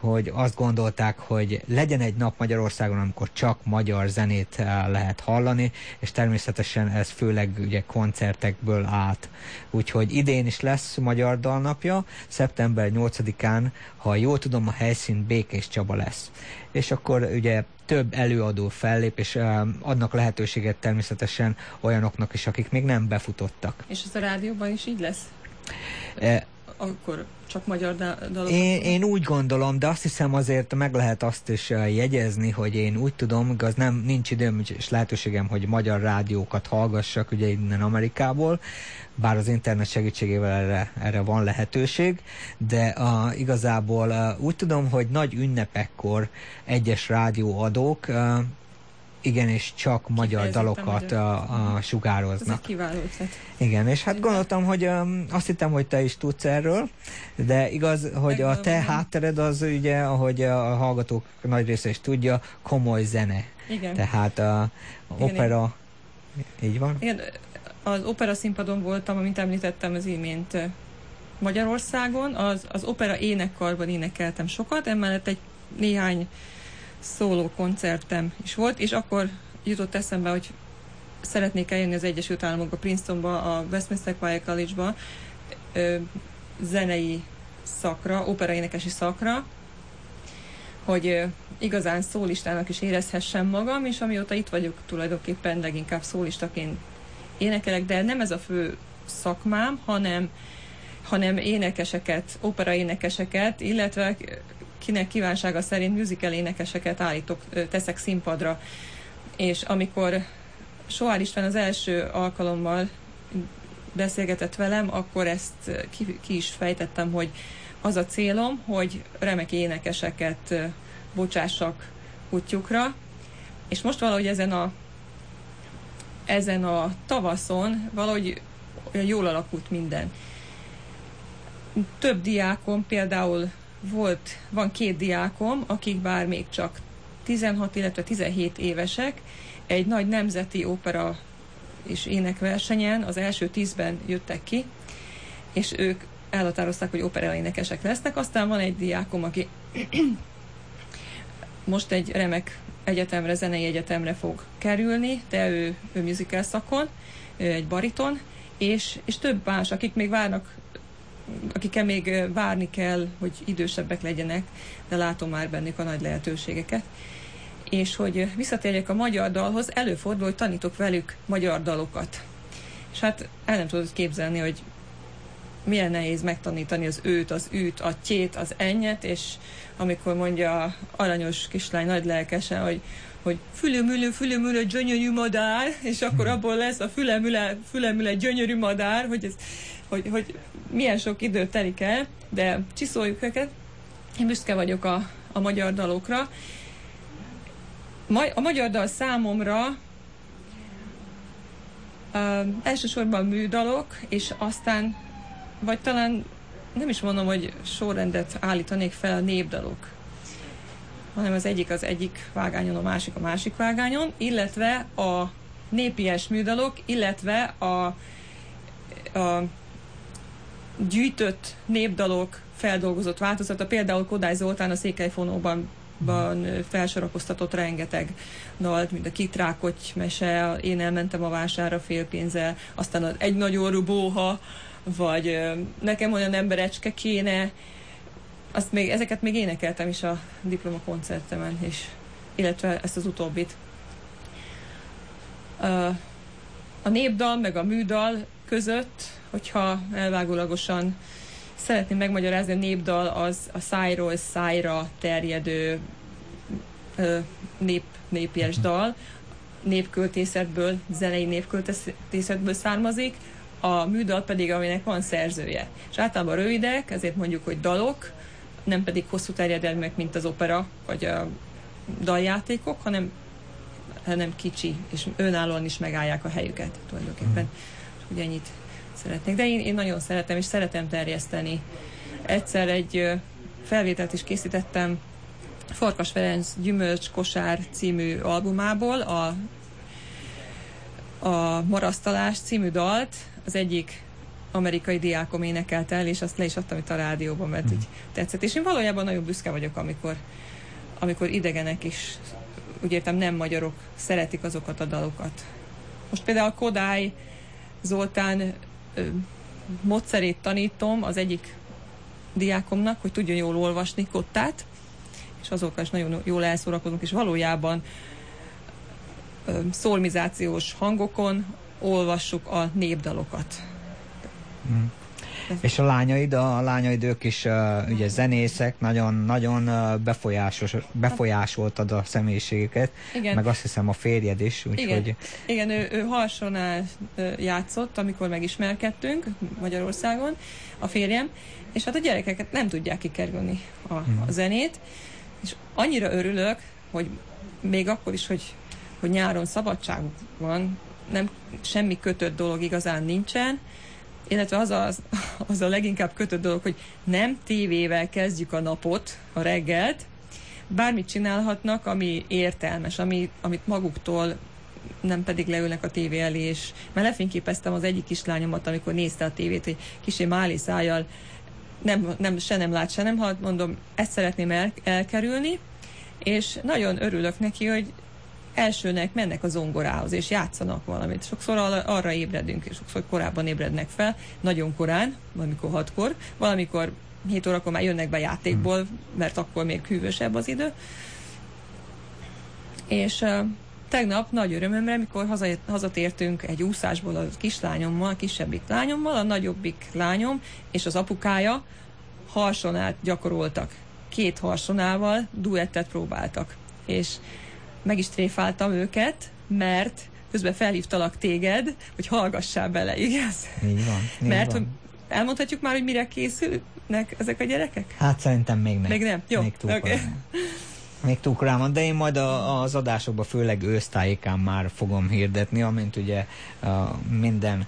hogy azt gondolták, hogy legyen egy nap Magyarországon, amikor csak magyar zenét eh, lehet hallani, és természetesen ez főleg ugye koncertekből állt. Úgyhogy idén is lesz Magyar Dalnapja, szeptember 8-án, ha jól tudom, a helyszín Békés Csaba lesz. És akkor ugye több előadó fellép, és eh, adnak lehetőséget természetesen olyanoknak is, akik még nem befutottak. És ez a rádióban is így lesz? Eh, Akkor csak magyar da- dalok? Én, én úgy gondolom, de azt hiszem azért meg lehet azt is uh, jegyezni, hogy én úgy tudom, igaz nem, nincs időm és lehetőségem, hogy magyar rádiókat hallgassak ugye innen Amerikából, bár az internet segítségével erre, erre van lehetőség, de uh, igazából uh, úgy tudom, hogy nagy ünnepekkor egyes rádióadók igenis csak magyar dalokat uh, uh, Ez sugároznak. egy kiváló ötlet. Igen, és hát gondoltam, hogy um, azt hittem, hogy te is tudsz erről, de igaz, hogy a te háttered az ugye, ahogy a hallgatók nagy része is tudja, komoly zene. Igen. Tehát a Igen, opera, így van? Igen, az opera színpadon voltam, amint említettem az imént Magyarországon. Az, az opera énekkarban énekeltem sokat, emellett egy néhány szóló koncertem is volt, és akkor jutott eszembe, hogy szeretnék eljönni az Egyesült Államokba, Princetonba, a Westminster Choir College-ba zenei szakra, operaénekesi szakra, hogy ö, igazán szólistának is érezhessem magam, és amióta itt vagyok, tulajdonképpen leginkább szólistaként énekelek, de nem ez a fő szakmám, hanem, hanem énekeseket, operaénekeseket, illetve kinek kívánsága szerint musical énekeseket állítok, teszek színpadra. És amikor Soár István az első alkalommal beszélgetett velem, akkor ezt ki, ki is fejtettem, hogy az a célom, hogy remek énekeseket bocsássak útjukra, és most valahogy ezen a ezen a tavaszon valahogy jól alakult minden. Több diákom, például volt, van két diákom, akik bár még csak 16, illetve 17 évesek, egy nagy nemzeti opera és énekversenyen az első tízben jöttek ki, és ők elhatározták, hogy opera énekesek lesznek. Aztán van egy diákom, aki *clears throat* most egy remek egyetemre, zenei egyetemre fog kerülni, de ő, ő musical szakon, ő egy bariton, és, és több más, akik még várnak, akikkel még várni kell, hogy idősebbek legyenek, de látom már bennük a nagy lehetőségeket. És hogy visszatérjek a magyar dalhoz, előfordul, hogy tanítok velük magyar dalokat. És hát el nem tudod képzelni, hogy milyen nehéz megtanítani az őt, az űt, a tyét, az ennyet, és amikor mondja aranyos kislány nagy lelkesen, hogy, hogy fülemüle, fülemüle, gyönyörű madár, és akkor abból lesz a fülemüle, fülemüle, gyönyörű madár, hogy, ez, hogy, hogy milyen sok idő telik el, de csiszoljuk őket. Én büszke vagyok a, a magyar dalokra. A magyar dal számomra uh, elsősorban műdalok, és aztán, vagy talán nem is mondom, hogy sorrendet állítanék fel a népdalok, hanem az egyik az egyik vágányon, a másik a másik vágányon, illetve a népies műdalok, illetve a, a gyűjtött népdalok feldolgozott változata, például Kodály Zoltán a Székelyfonóban ban felsorakoztatott rengeteg dalt, mint a Kitrákoty mese, én elmentem a vására félpénzzel, aztán az egy nagy orrú bóha, vagy nekem olyan emberecske kéne, azt még, ezeket még énekeltem is a diplomakoncertemen, és, illetve ezt az utóbbit. A népdal meg a műdal között, hogyha elvágólagosan szeretném megmagyarázni, a népdal az a szájról szájra terjedő ö, nép, népies dal, népköltészetből, zenei népköltészetből származik, a műdal pedig, aminek van szerzője. És általában rövidek, ezért mondjuk, hogy dalok, nem pedig hosszú terjedelmek, mint az opera, vagy a daljátékok, hanem, hanem kicsi, és önállóan is megállják a helyüket tulajdonképpen. És ugye ennyit szeretnék. De én, én nagyon szeretem, és szeretem terjeszteni. Egyszer egy felvételt is készítettem Farkas Ferenc Gyümölcs Kosár című albumából, a, a Marasztalás című dalt, az egyik, amerikai diákom énekelt el, és azt le is adtam itt a rádióban, mert így tetszett. És én valójában nagyon büszke vagyok, amikor, amikor idegenek is, úgy értem nem magyarok, szeretik azokat a dalokat. Most például Kodály Zoltán módszerét tanítom az egyik diákomnak, hogy tudjon jól olvasni kottát, és azokkal is nagyon jól elszórakozunk, és valójában szolmizációs hangokon olvassuk a népdalokat. Mm. És a lányaid, a lányaid ők is uh, ugye zenészek, nagyon, nagyon uh, befolyásos, befolyásoltad a személyiségüket, Igen. meg azt hiszem a férjed is, Igen, úgyhogy Igen. Ő, ő Harsonál játszott, amikor megismerkedtünk Magyarországon, a férjem, és hát a gyerekeket nem tudják kikerülni a, a zenét, és annyira örülök, hogy még akkor is, hogy, hogy nyáron szabadságuk van, nem semmi kötött dolog igazán nincsen, illetve az a, az a leginkább kötött dolog, hogy nem tévével kezdjük a napot, a reggelt, bármit csinálhatnak, ami értelmes, ami, amit maguktól nem pedig leülnek a tévé elé, és már lefényképeztem az egyik kislányomat, amikor nézte a tévét, hogy kisé máli szájjal nem, nem, se nem lát, se nem halt, mondom, ezt szeretném el, elkerülni, és nagyon örülök neki, hogy elsőnek mennek a zongorához, és játszanak valamit. Sokszor arra- ébredünk, és sokszor korábban ébrednek fel, nagyon korán, valamikor hatkor, valamikor 7 órakor már jönnek be játékból, mert akkor még hűvösebb az idő. És tegnap nagy örömömre, mikor haza, hazatértünk egy úszásból a kislányommal, a kisebbik lányommal, a nagyobbik lányom és az apukája harsonát gyakoroltak. Két harsonával duettet próbáltak. És meg is tréfáltam őket, mert közben felhívtalak téged, hogy hallgassál bele, igaz? így van. Így *laughs* Mert van. elmondhatjuk már, hogy mire készülnek ezek a gyerekek? Hát szerintem még nem. Még nem? Jó, Még túl korán. Még túl korán de én majd a, az adásokban, főleg ősztájékán már fogom hirdetni, amint ugye uh, minden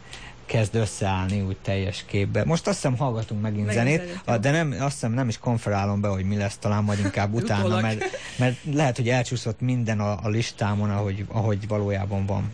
kezd összeállni úgy teljes képbe. Most azt hiszem hallgatunk megint Megint zenét, zenét, de nem, azt hiszem nem is konferálom be, hogy mi lesz, talán majd inkább *laughs* utána, mert, mert lehet, hogy elcsúszott minden a, a listámon, ahogy, ahogy valójában van.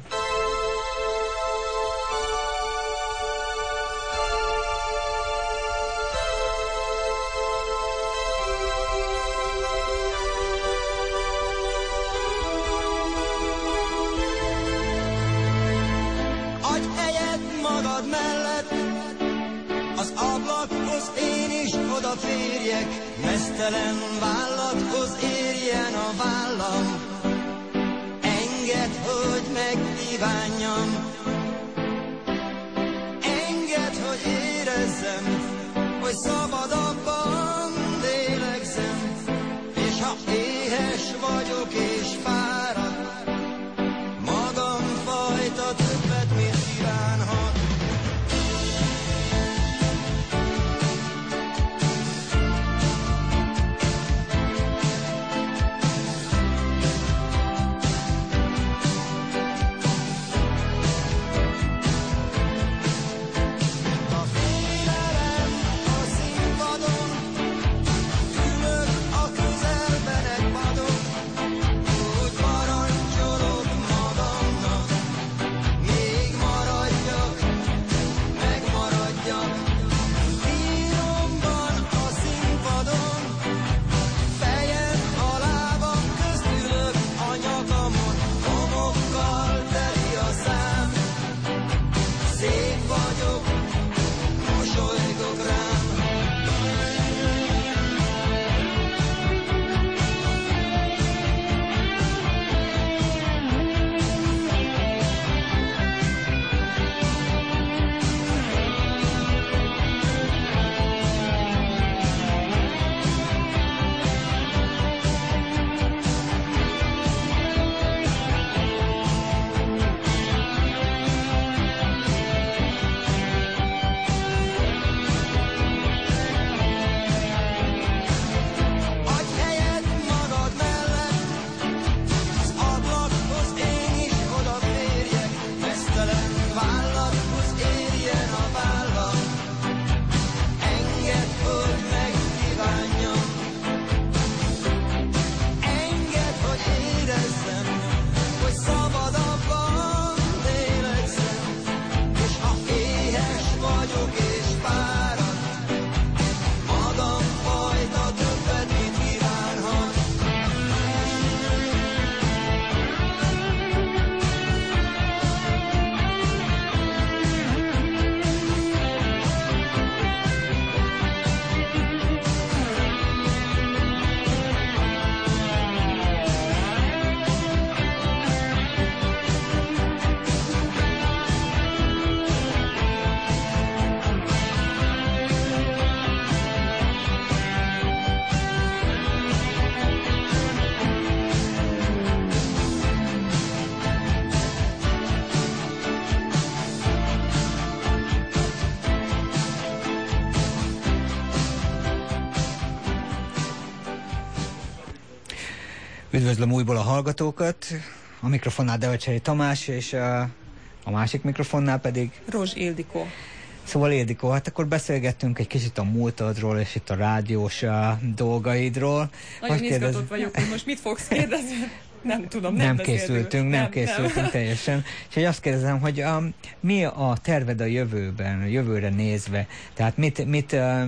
Üdvözlöm újból a hallgatókat. A mikrofonnál Devecseri Tamás, és a, a másik mikrofonnál pedig... Rozs Ildikó. Szóval Ildikó, hát akkor beszélgettünk egy kicsit a múltadról, és itt a rádiós uh, dolgaidról. Nagyon izgatott kérdez- vagyok, hogy most mit fogsz kérdezni. *laughs* Nem tudom, nem, nem készültünk, nem, Nem, készültünk nem. teljesen. És azt kérdezem, hogy um, mi a terved a jövőben, a jövőre nézve? Tehát mit, mit uh,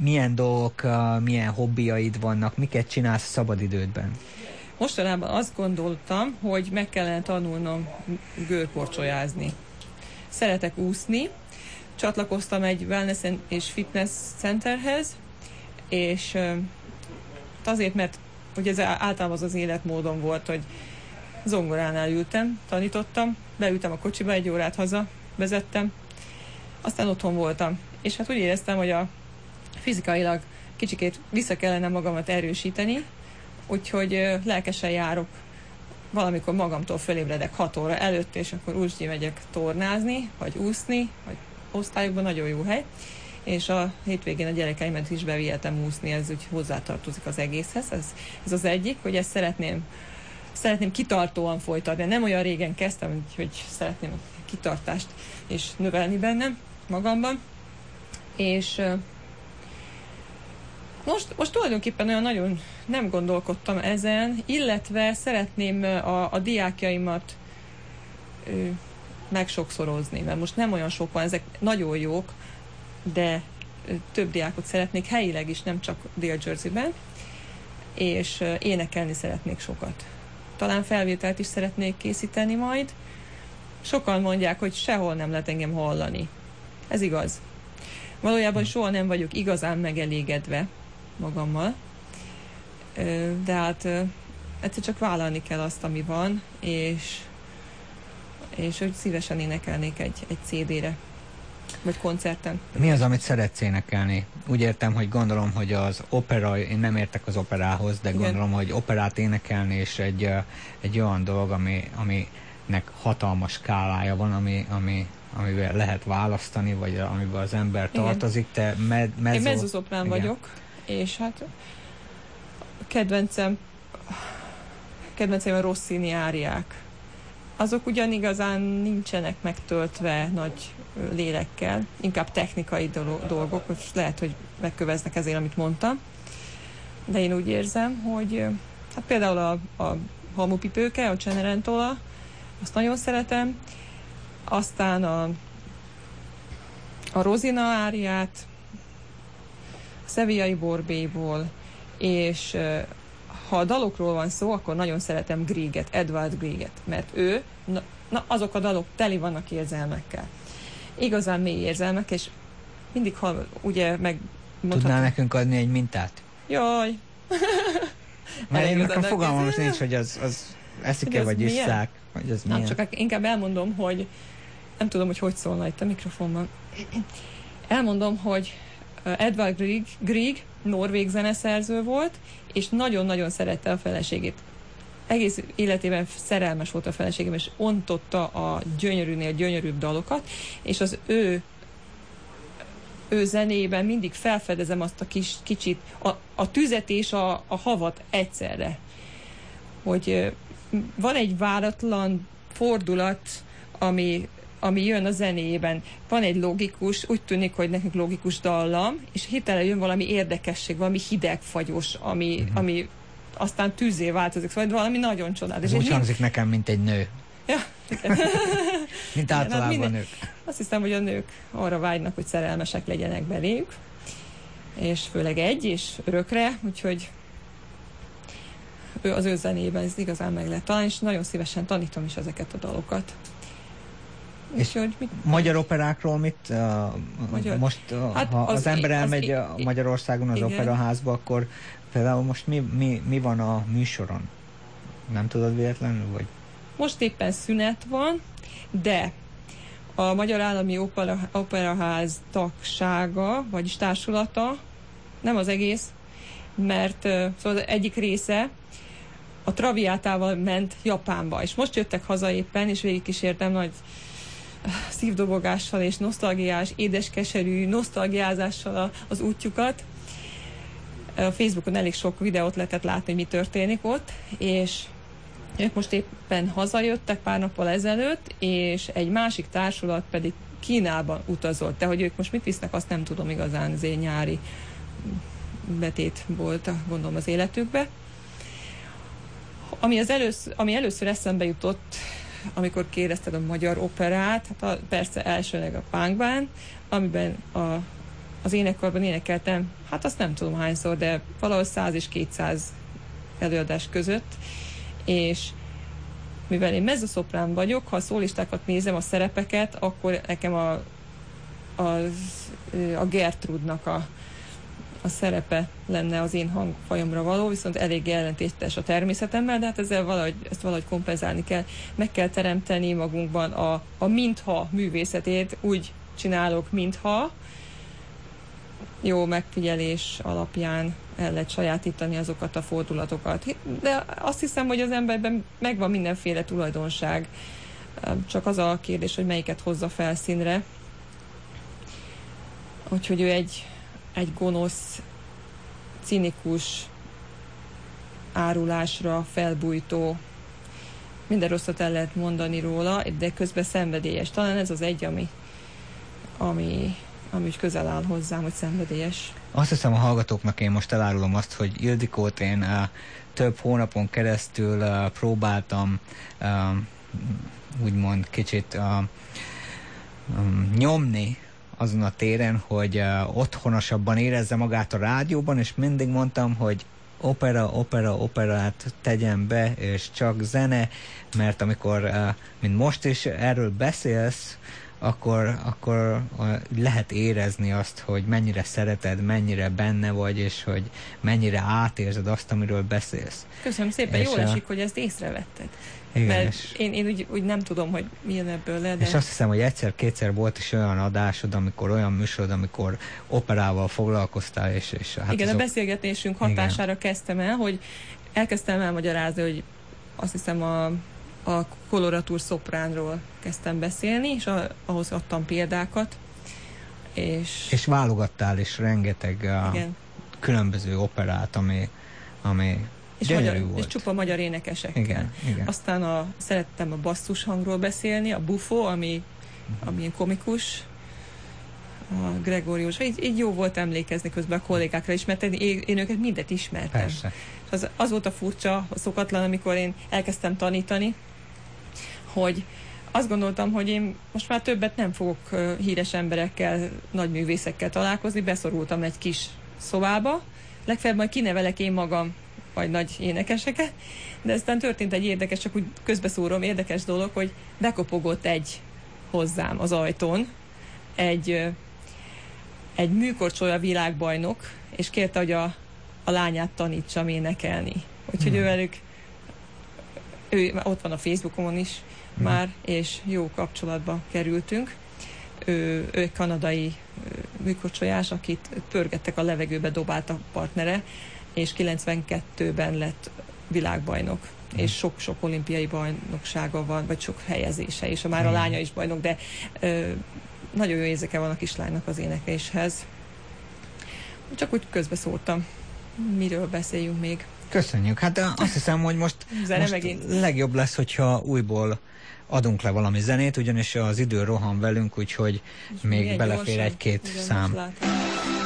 milyen dolgok, uh, milyen hobbiaid vannak, miket csinálsz a szabadidődben? Mostanában azt gondoltam, hogy meg kellene tanulnom görkorcsolyázni. Szeretek úszni, csatlakoztam egy wellness és fitness centerhez, és azért, mert ugye ez általában az az életmódom volt, hogy zongoránál ültem, tanítottam, beültem a kocsiba, egy órát haza vezettem, aztán otthon voltam. És hát úgy éreztem, hogy a fizikailag kicsikét vissza kellene magamat erősíteni, úgyhogy lelkesen járok valamikor magamtól fölébredek 6 óra előtt, és akkor úgy megyek tornázni, vagy úszni, vagy osztályokban nagyon jó hely, és a hétvégén a gyerekeimet is bevihetem úszni, ez úgy hozzátartozik az egészhez, ez, ez az egyik, hogy ezt szeretném szeretném kitartóan folytatni. Nem olyan régen kezdtem, hogy, szeretném a kitartást és növelni bennem, magamban. És most, most tulajdonképpen olyan nagyon nem gondolkodtam ezen, illetve szeretném a, a diákjaimat ö, megsokszorozni, mert most nem olyan sok van, ezek nagyon jók, de több diákot szeretnék helyileg is, nem csak Dél-Jerseyben, és ö, énekelni szeretnék sokat. Talán felvételt is szeretnék készíteni majd. Sokan mondják, hogy sehol nem lehet engem hallani. Ez igaz. Valójában soha nem vagyok igazán megelégedve magammal, de hát egyszer csak vállalni kell azt, ami van, és, és hogy szívesen énekelnék egy, egy CD-re, vagy koncerten. Mi az, amit szeretsz énekelni? Úgy értem, hogy gondolom, hogy az opera, én nem értek az operához, de Igen. gondolom, hogy operát énekelni és egy, egy olyan dolog, ami, aminek hatalmas skálája van, ami, ami, amivel lehet választani, vagy amiben az ember tartozik. Te med, mezzo, Én mezzosoprán vagyok, és hát kedvencem, kedvencem a Rossini áriák. Azok ugyan igazán nincsenek megtöltve nagy lélekkel, inkább technikai dolgok, most lehet, hogy megköveznek ezért, amit mondtam, de én úgy érzem, hogy hát például a, a hamupipőke, a Cenerentola, azt nagyon szeretem, aztán a, a Rozina áriát, a Szevillai Borbéból, és ha a dalokról van szó, akkor nagyon szeretem Grieget, Edward Grieget, mert ő, na, na azok a dalok teli vannak érzelmekkel. Igazán mély érzelmek, és mindig hall, ugye meg Tudnál nekünk adni egy mintát? Jaj! *laughs* Mert én nekem fogalmam most nincs, hogy az, az Hogy eszik-e, vagy isszák, vagy az Nem, milyen. csak inkább elmondom, hogy nem tudom, hogy hogy szólna itt a mikrofonban. Elmondom, hogy Edvard Grieg, Grieg norvég zeneszerző volt, és nagyon-nagyon szerette a feleségét. Egész életében szerelmes volt a feleségem, és ontotta a gyönyörűnél gyönyörűbb dalokat, és az ő ő zenében mindig felfedezem azt a kis, kicsit, a, a tüzet és a, a havat egyszerre. Hogy van egy váratlan fordulat, ami, ami jön a zenéjében. Van egy logikus, úgy tűnik, hogy nekünk logikus dallam, és hirtelen jön valami érdekesség, valami hidegfagyos, ami, uh-huh. ami aztán tűzé változik, szóval valami nagyon csodálatos. Ez úgy mind- hangzik nekem, mint egy nő. Ja. *laughs* Mint hát általában minden- nők. Azt hiszem, hogy a nők arra vágynak, hogy szerelmesek legyenek beléjük, és főleg egy, és örökre, úgyhogy ő az ő zenében ez igazán meg lehet találni, és nagyon szívesen tanítom is ezeket a dalokat. És Úgyhogy mit Magyar operákról mit? Uh, Magyar- Most, uh, Hát ha az az, ember az elmegy i- a Magyarországon az igen. operaházba, akkor például most mi, mi, mi van a műsoron? Nem tudod véletlenül, vagy? Most éppen szünet van, de a Magyar Állami Opera, Operaház tagsága, vagyis társulata, nem az egész, mert szóval az egyik része a Traviátával ment Japánba, és most jöttek haza éppen, és végigkísértem nagy szívdobogással és nosztalgiás, édeskeserű nosztalgiázással az útjukat. A Facebookon elég sok videót lehetett látni, mi történik ott, és ők most éppen hazajöttek pár nappal ezelőtt, és egy másik társulat pedig Kínában utazott. De hogy ők most mit visznek, azt nem tudom igazán, ez egy nyári betét volt, gondolom az életükbe. Ami, az először, ami először eszembe jutott, amikor kérdezted a magyar operát, hát a, persze elsőleg a Pánkbán, amiben a, az énekkarban énekeltem, hát azt nem tudom hányszor, de valahol 100 és 200 előadás között, és mivel én mezzoszoprán vagyok, ha a szólistákat nézem, a szerepeket, akkor nekem a, a, a Gertrudnak a, a szerepe lenne az én hangfajomra való, viszont elég ellentétes a természetemmel, de hát ezzel valahogy, ezt valahogy kompenzálni kell. Meg kell teremteni magunkban a, a mintha művészetét, úgy csinálok, mintha, jó megfigyelés alapján el lehet sajátítani azokat a fordulatokat. De azt hiszem, hogy az emberben megvan mindenféle tulajdonság. Csak az a kérdés, hogy melyiket hozza felszínre. Úgyhogy ő egy, egy gonosz, cinikus, árulásra felbújtó, minden rosszat el lehet mondani róla, de közben szenvedélyes. Talán ez az egy, ami, ami, ami is közel áll hozzám, hogy szenvedélyes. Azt hiszem a hallgatóknak én most elárulom azt, hogy Ildikót én uh, több hónapon keresztül uh, próbáltam uh, úgymond kicsit uh, um, nyomni azon a téren, hogy otthonosabban érezze magát a rádióban, és mindig mondtam, hogy opera, opera, operát tegyen be, és csak zene, mert amikor, mint most is erről beszélsz, akkor, akkor lehet érezni azt, hogy mennyire szereted, mennyire benne vagy, és hogy mennyire átérzed azt, amiről beszélsz. Köszönöm szépen, És jól a- esik, hogy ezt észrevetted. Igen, Mert és- én, én úgy, úgy nem tudom, hogy milyen ebből le, de... És azt hiszem, hogy egyszer-kétszer volt is olyan adásod, amikor olyan műsorod, amikor operával foglalkoztál, és, és hát Igen, a azok- beszélgetésünk hatására kezdtem el, hogy elkezdtem elmagyarázni, hogy azt hiszem a, a koloratúr szopránról kezdtem beszélni, és a, ahhoz adtam példákat, és És válogattál is rengeteg uh, Igen. különböző operát, ami, ami és, gyönyörű magyar, volt. és csupa magyar énekesekkel. Igen, igen. Aztán a, szerettem a basszus hangról beszélni, a bufo, ami, ami komikus, a Gregórius. Így, így jó volt emlékezni közben a kollégákra is, mert én, én őket mindet ismertem. Persze. És az, az volt a furcsa, a szokatlan, amikor én elkezdtem tanítani, hogy azt gondoltam, hogy én most már többet nem fogok híres emberekkel, nagy művészekkel találkozni, beszorultam egy kis szobába, legfeljebb majd kinevelek én magam, vagy nagy énekeseket, de aztán történt egy érdekes, csak úgy közbeszúrom, érdekes dolog, hogy bekopogott egy hozzám az ajtón, egy, egy műkorcsolya világbajnok, és kérte, hogy a, a lányát tanítsam énekelni. Úgyhogy Hmm. ő velük, ő ott van a Facebookon is már, és jó kapcsolatba kerültünk. Ő, ő egy kanadai műkorcsolyás, akit pörgettek a levegőbe, dobált a partnere, és 92-ben lett világbajnok és sok-sok olimpiai bajnoksága van, vagy sok helyezése, és már a Igen. lánya is bajnok, de ö, nagyon jó érzeke van a kislánynak az énekléshez. Csak úgy közbeszóltam, miről beszéljünk még. Köszönjük. Hát azt hiszem, hogy most, *laughs* Zene most megint. legjobb lesz, hogyha újból adunk le valami zenét, ugyanis az idő rohan velünk, úgyhogy még Milyen belefér egy-két szám. most látom.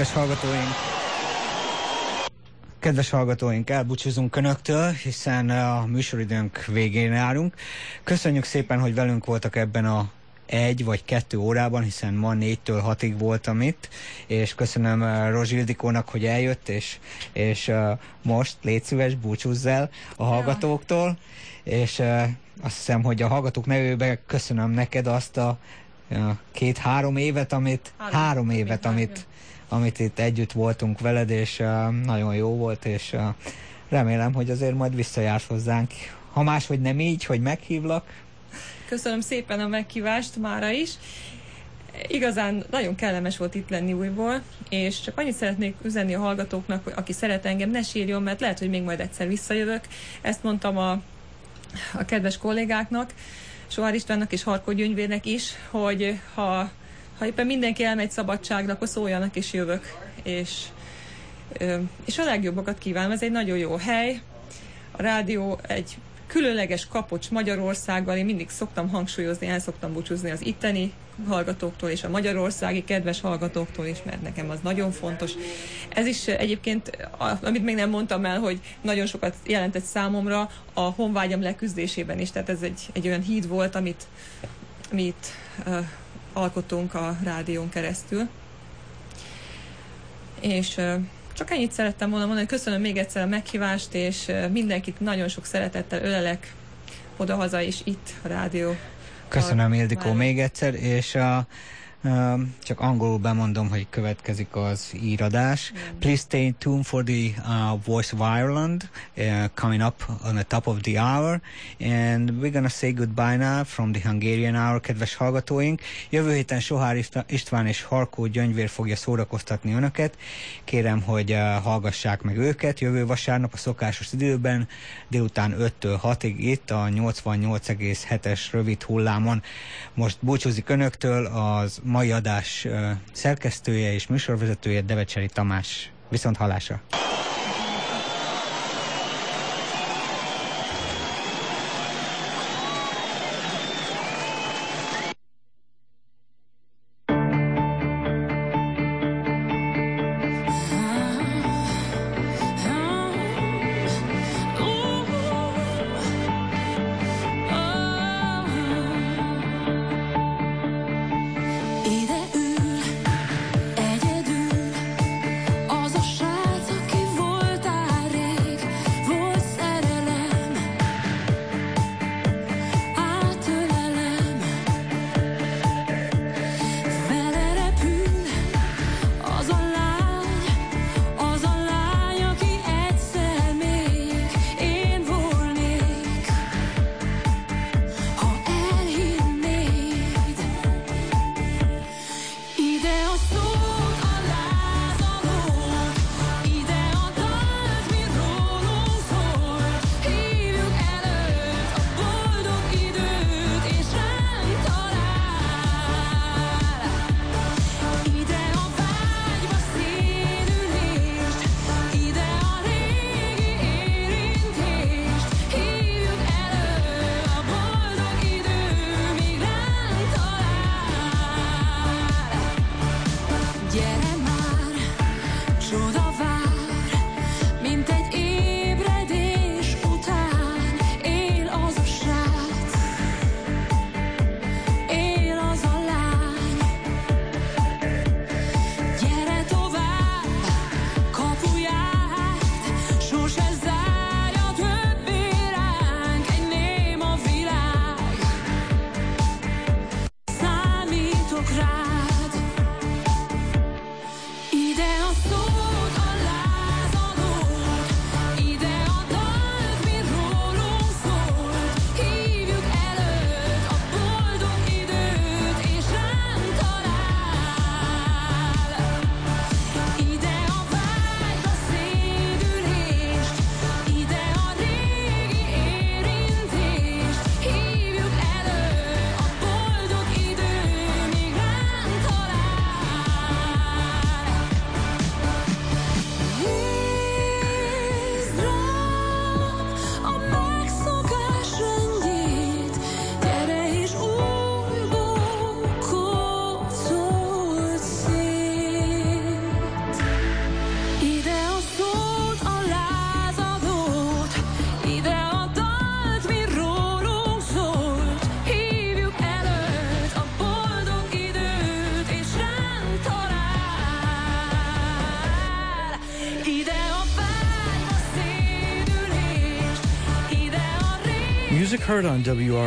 Kedves hallgatóink! Kedves hallgatóink, elbúcsúzunk Önöktől, hiszen a műsoridőnk végén járunk. Köszönjük szépen, hogy velünk voltak ebben a egy vagy kettő órában, hiszen ma négytől hatig voltam itt, és köszönöm uh, Rozsildikónak, hogy eljött, és, és uh, most légy szíves, búcsúzz el a hallgatóktól, és uh, azt hiszem, hogy a hallgatók nevében köszönöm neked azt a két-három évet, amit, három, három évet, amit, amit itt együtt voltunk veled, és nagyon jó volt, és remélem, hogy azért majd visszajársz hozzánk. Ha máshogy nem így, hogy meghívlak, Köszönöm szépen a meghívást mára is. Igazán nagyon kellemes volt itt lenni újból, és csak annyit szeretnék üzenni a hallgatóknak, hogy aki szeret engem, ne sírjon, mert lehet, hogy még majd egyszer visszajövök. Ezt mondtam a, a kedves kollégáknak, Sohár Istvánnak és Harkó Gyöngyvérnek is, hogy ha, ha éppen mindenki elmegy szabadságra, akkor szóljanak és jövök. És, és a legjobbakat kívánom. Ez egy nagyon jó hely. A rádió egy különleges kapocs Magyarországgal, én mindig szoktam hangsúlyozni, el szoktam búcsúzni az itteni hallgatóktól és a magyarországi kedves hallgatóktól is, mert nekem az nagyon fontos. Ez is egyébként, amit még nem mondtam el, hogy nagyon sokat jelentett számomra a honvágyam leküzdésében is, tehát ez egy, egy olyan híd volt, amit, amit uh, alkottunk a rádión keresztül. És csak ennyit szerettem volna mondani, köszönöm még egyszer a meghívást, és mindenkit nagyon sok szeretettel ölelek oda-haza is itt a rádió. Köszönöm, Ildikó, még egyszer, és a, csak angolul bemondom, hogy következik az íradás. Please stay tuned for the uh, Voice of Ireland uh, coming up on the top of the hour. And we're gonna say goodbye now from the Hungarian hour, kedves hallgatóink. Jövő héten Sohár István- István és Harkó Gyöngyvér fogja szórakoztatni önöket. Kérem, hogy uh, hallgassák meg őket. Jövő vasárnap a szokásos időben, délután 5-től 6-ig itt a 88,7-es rövid hullámon. Most búcsúzik önöktől az mai adás szerkesztője és műsorvezetője Devecseri Tamás. Viszont hallásra!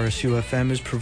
Szédülést, ide a Music heard on WRSU FM is provided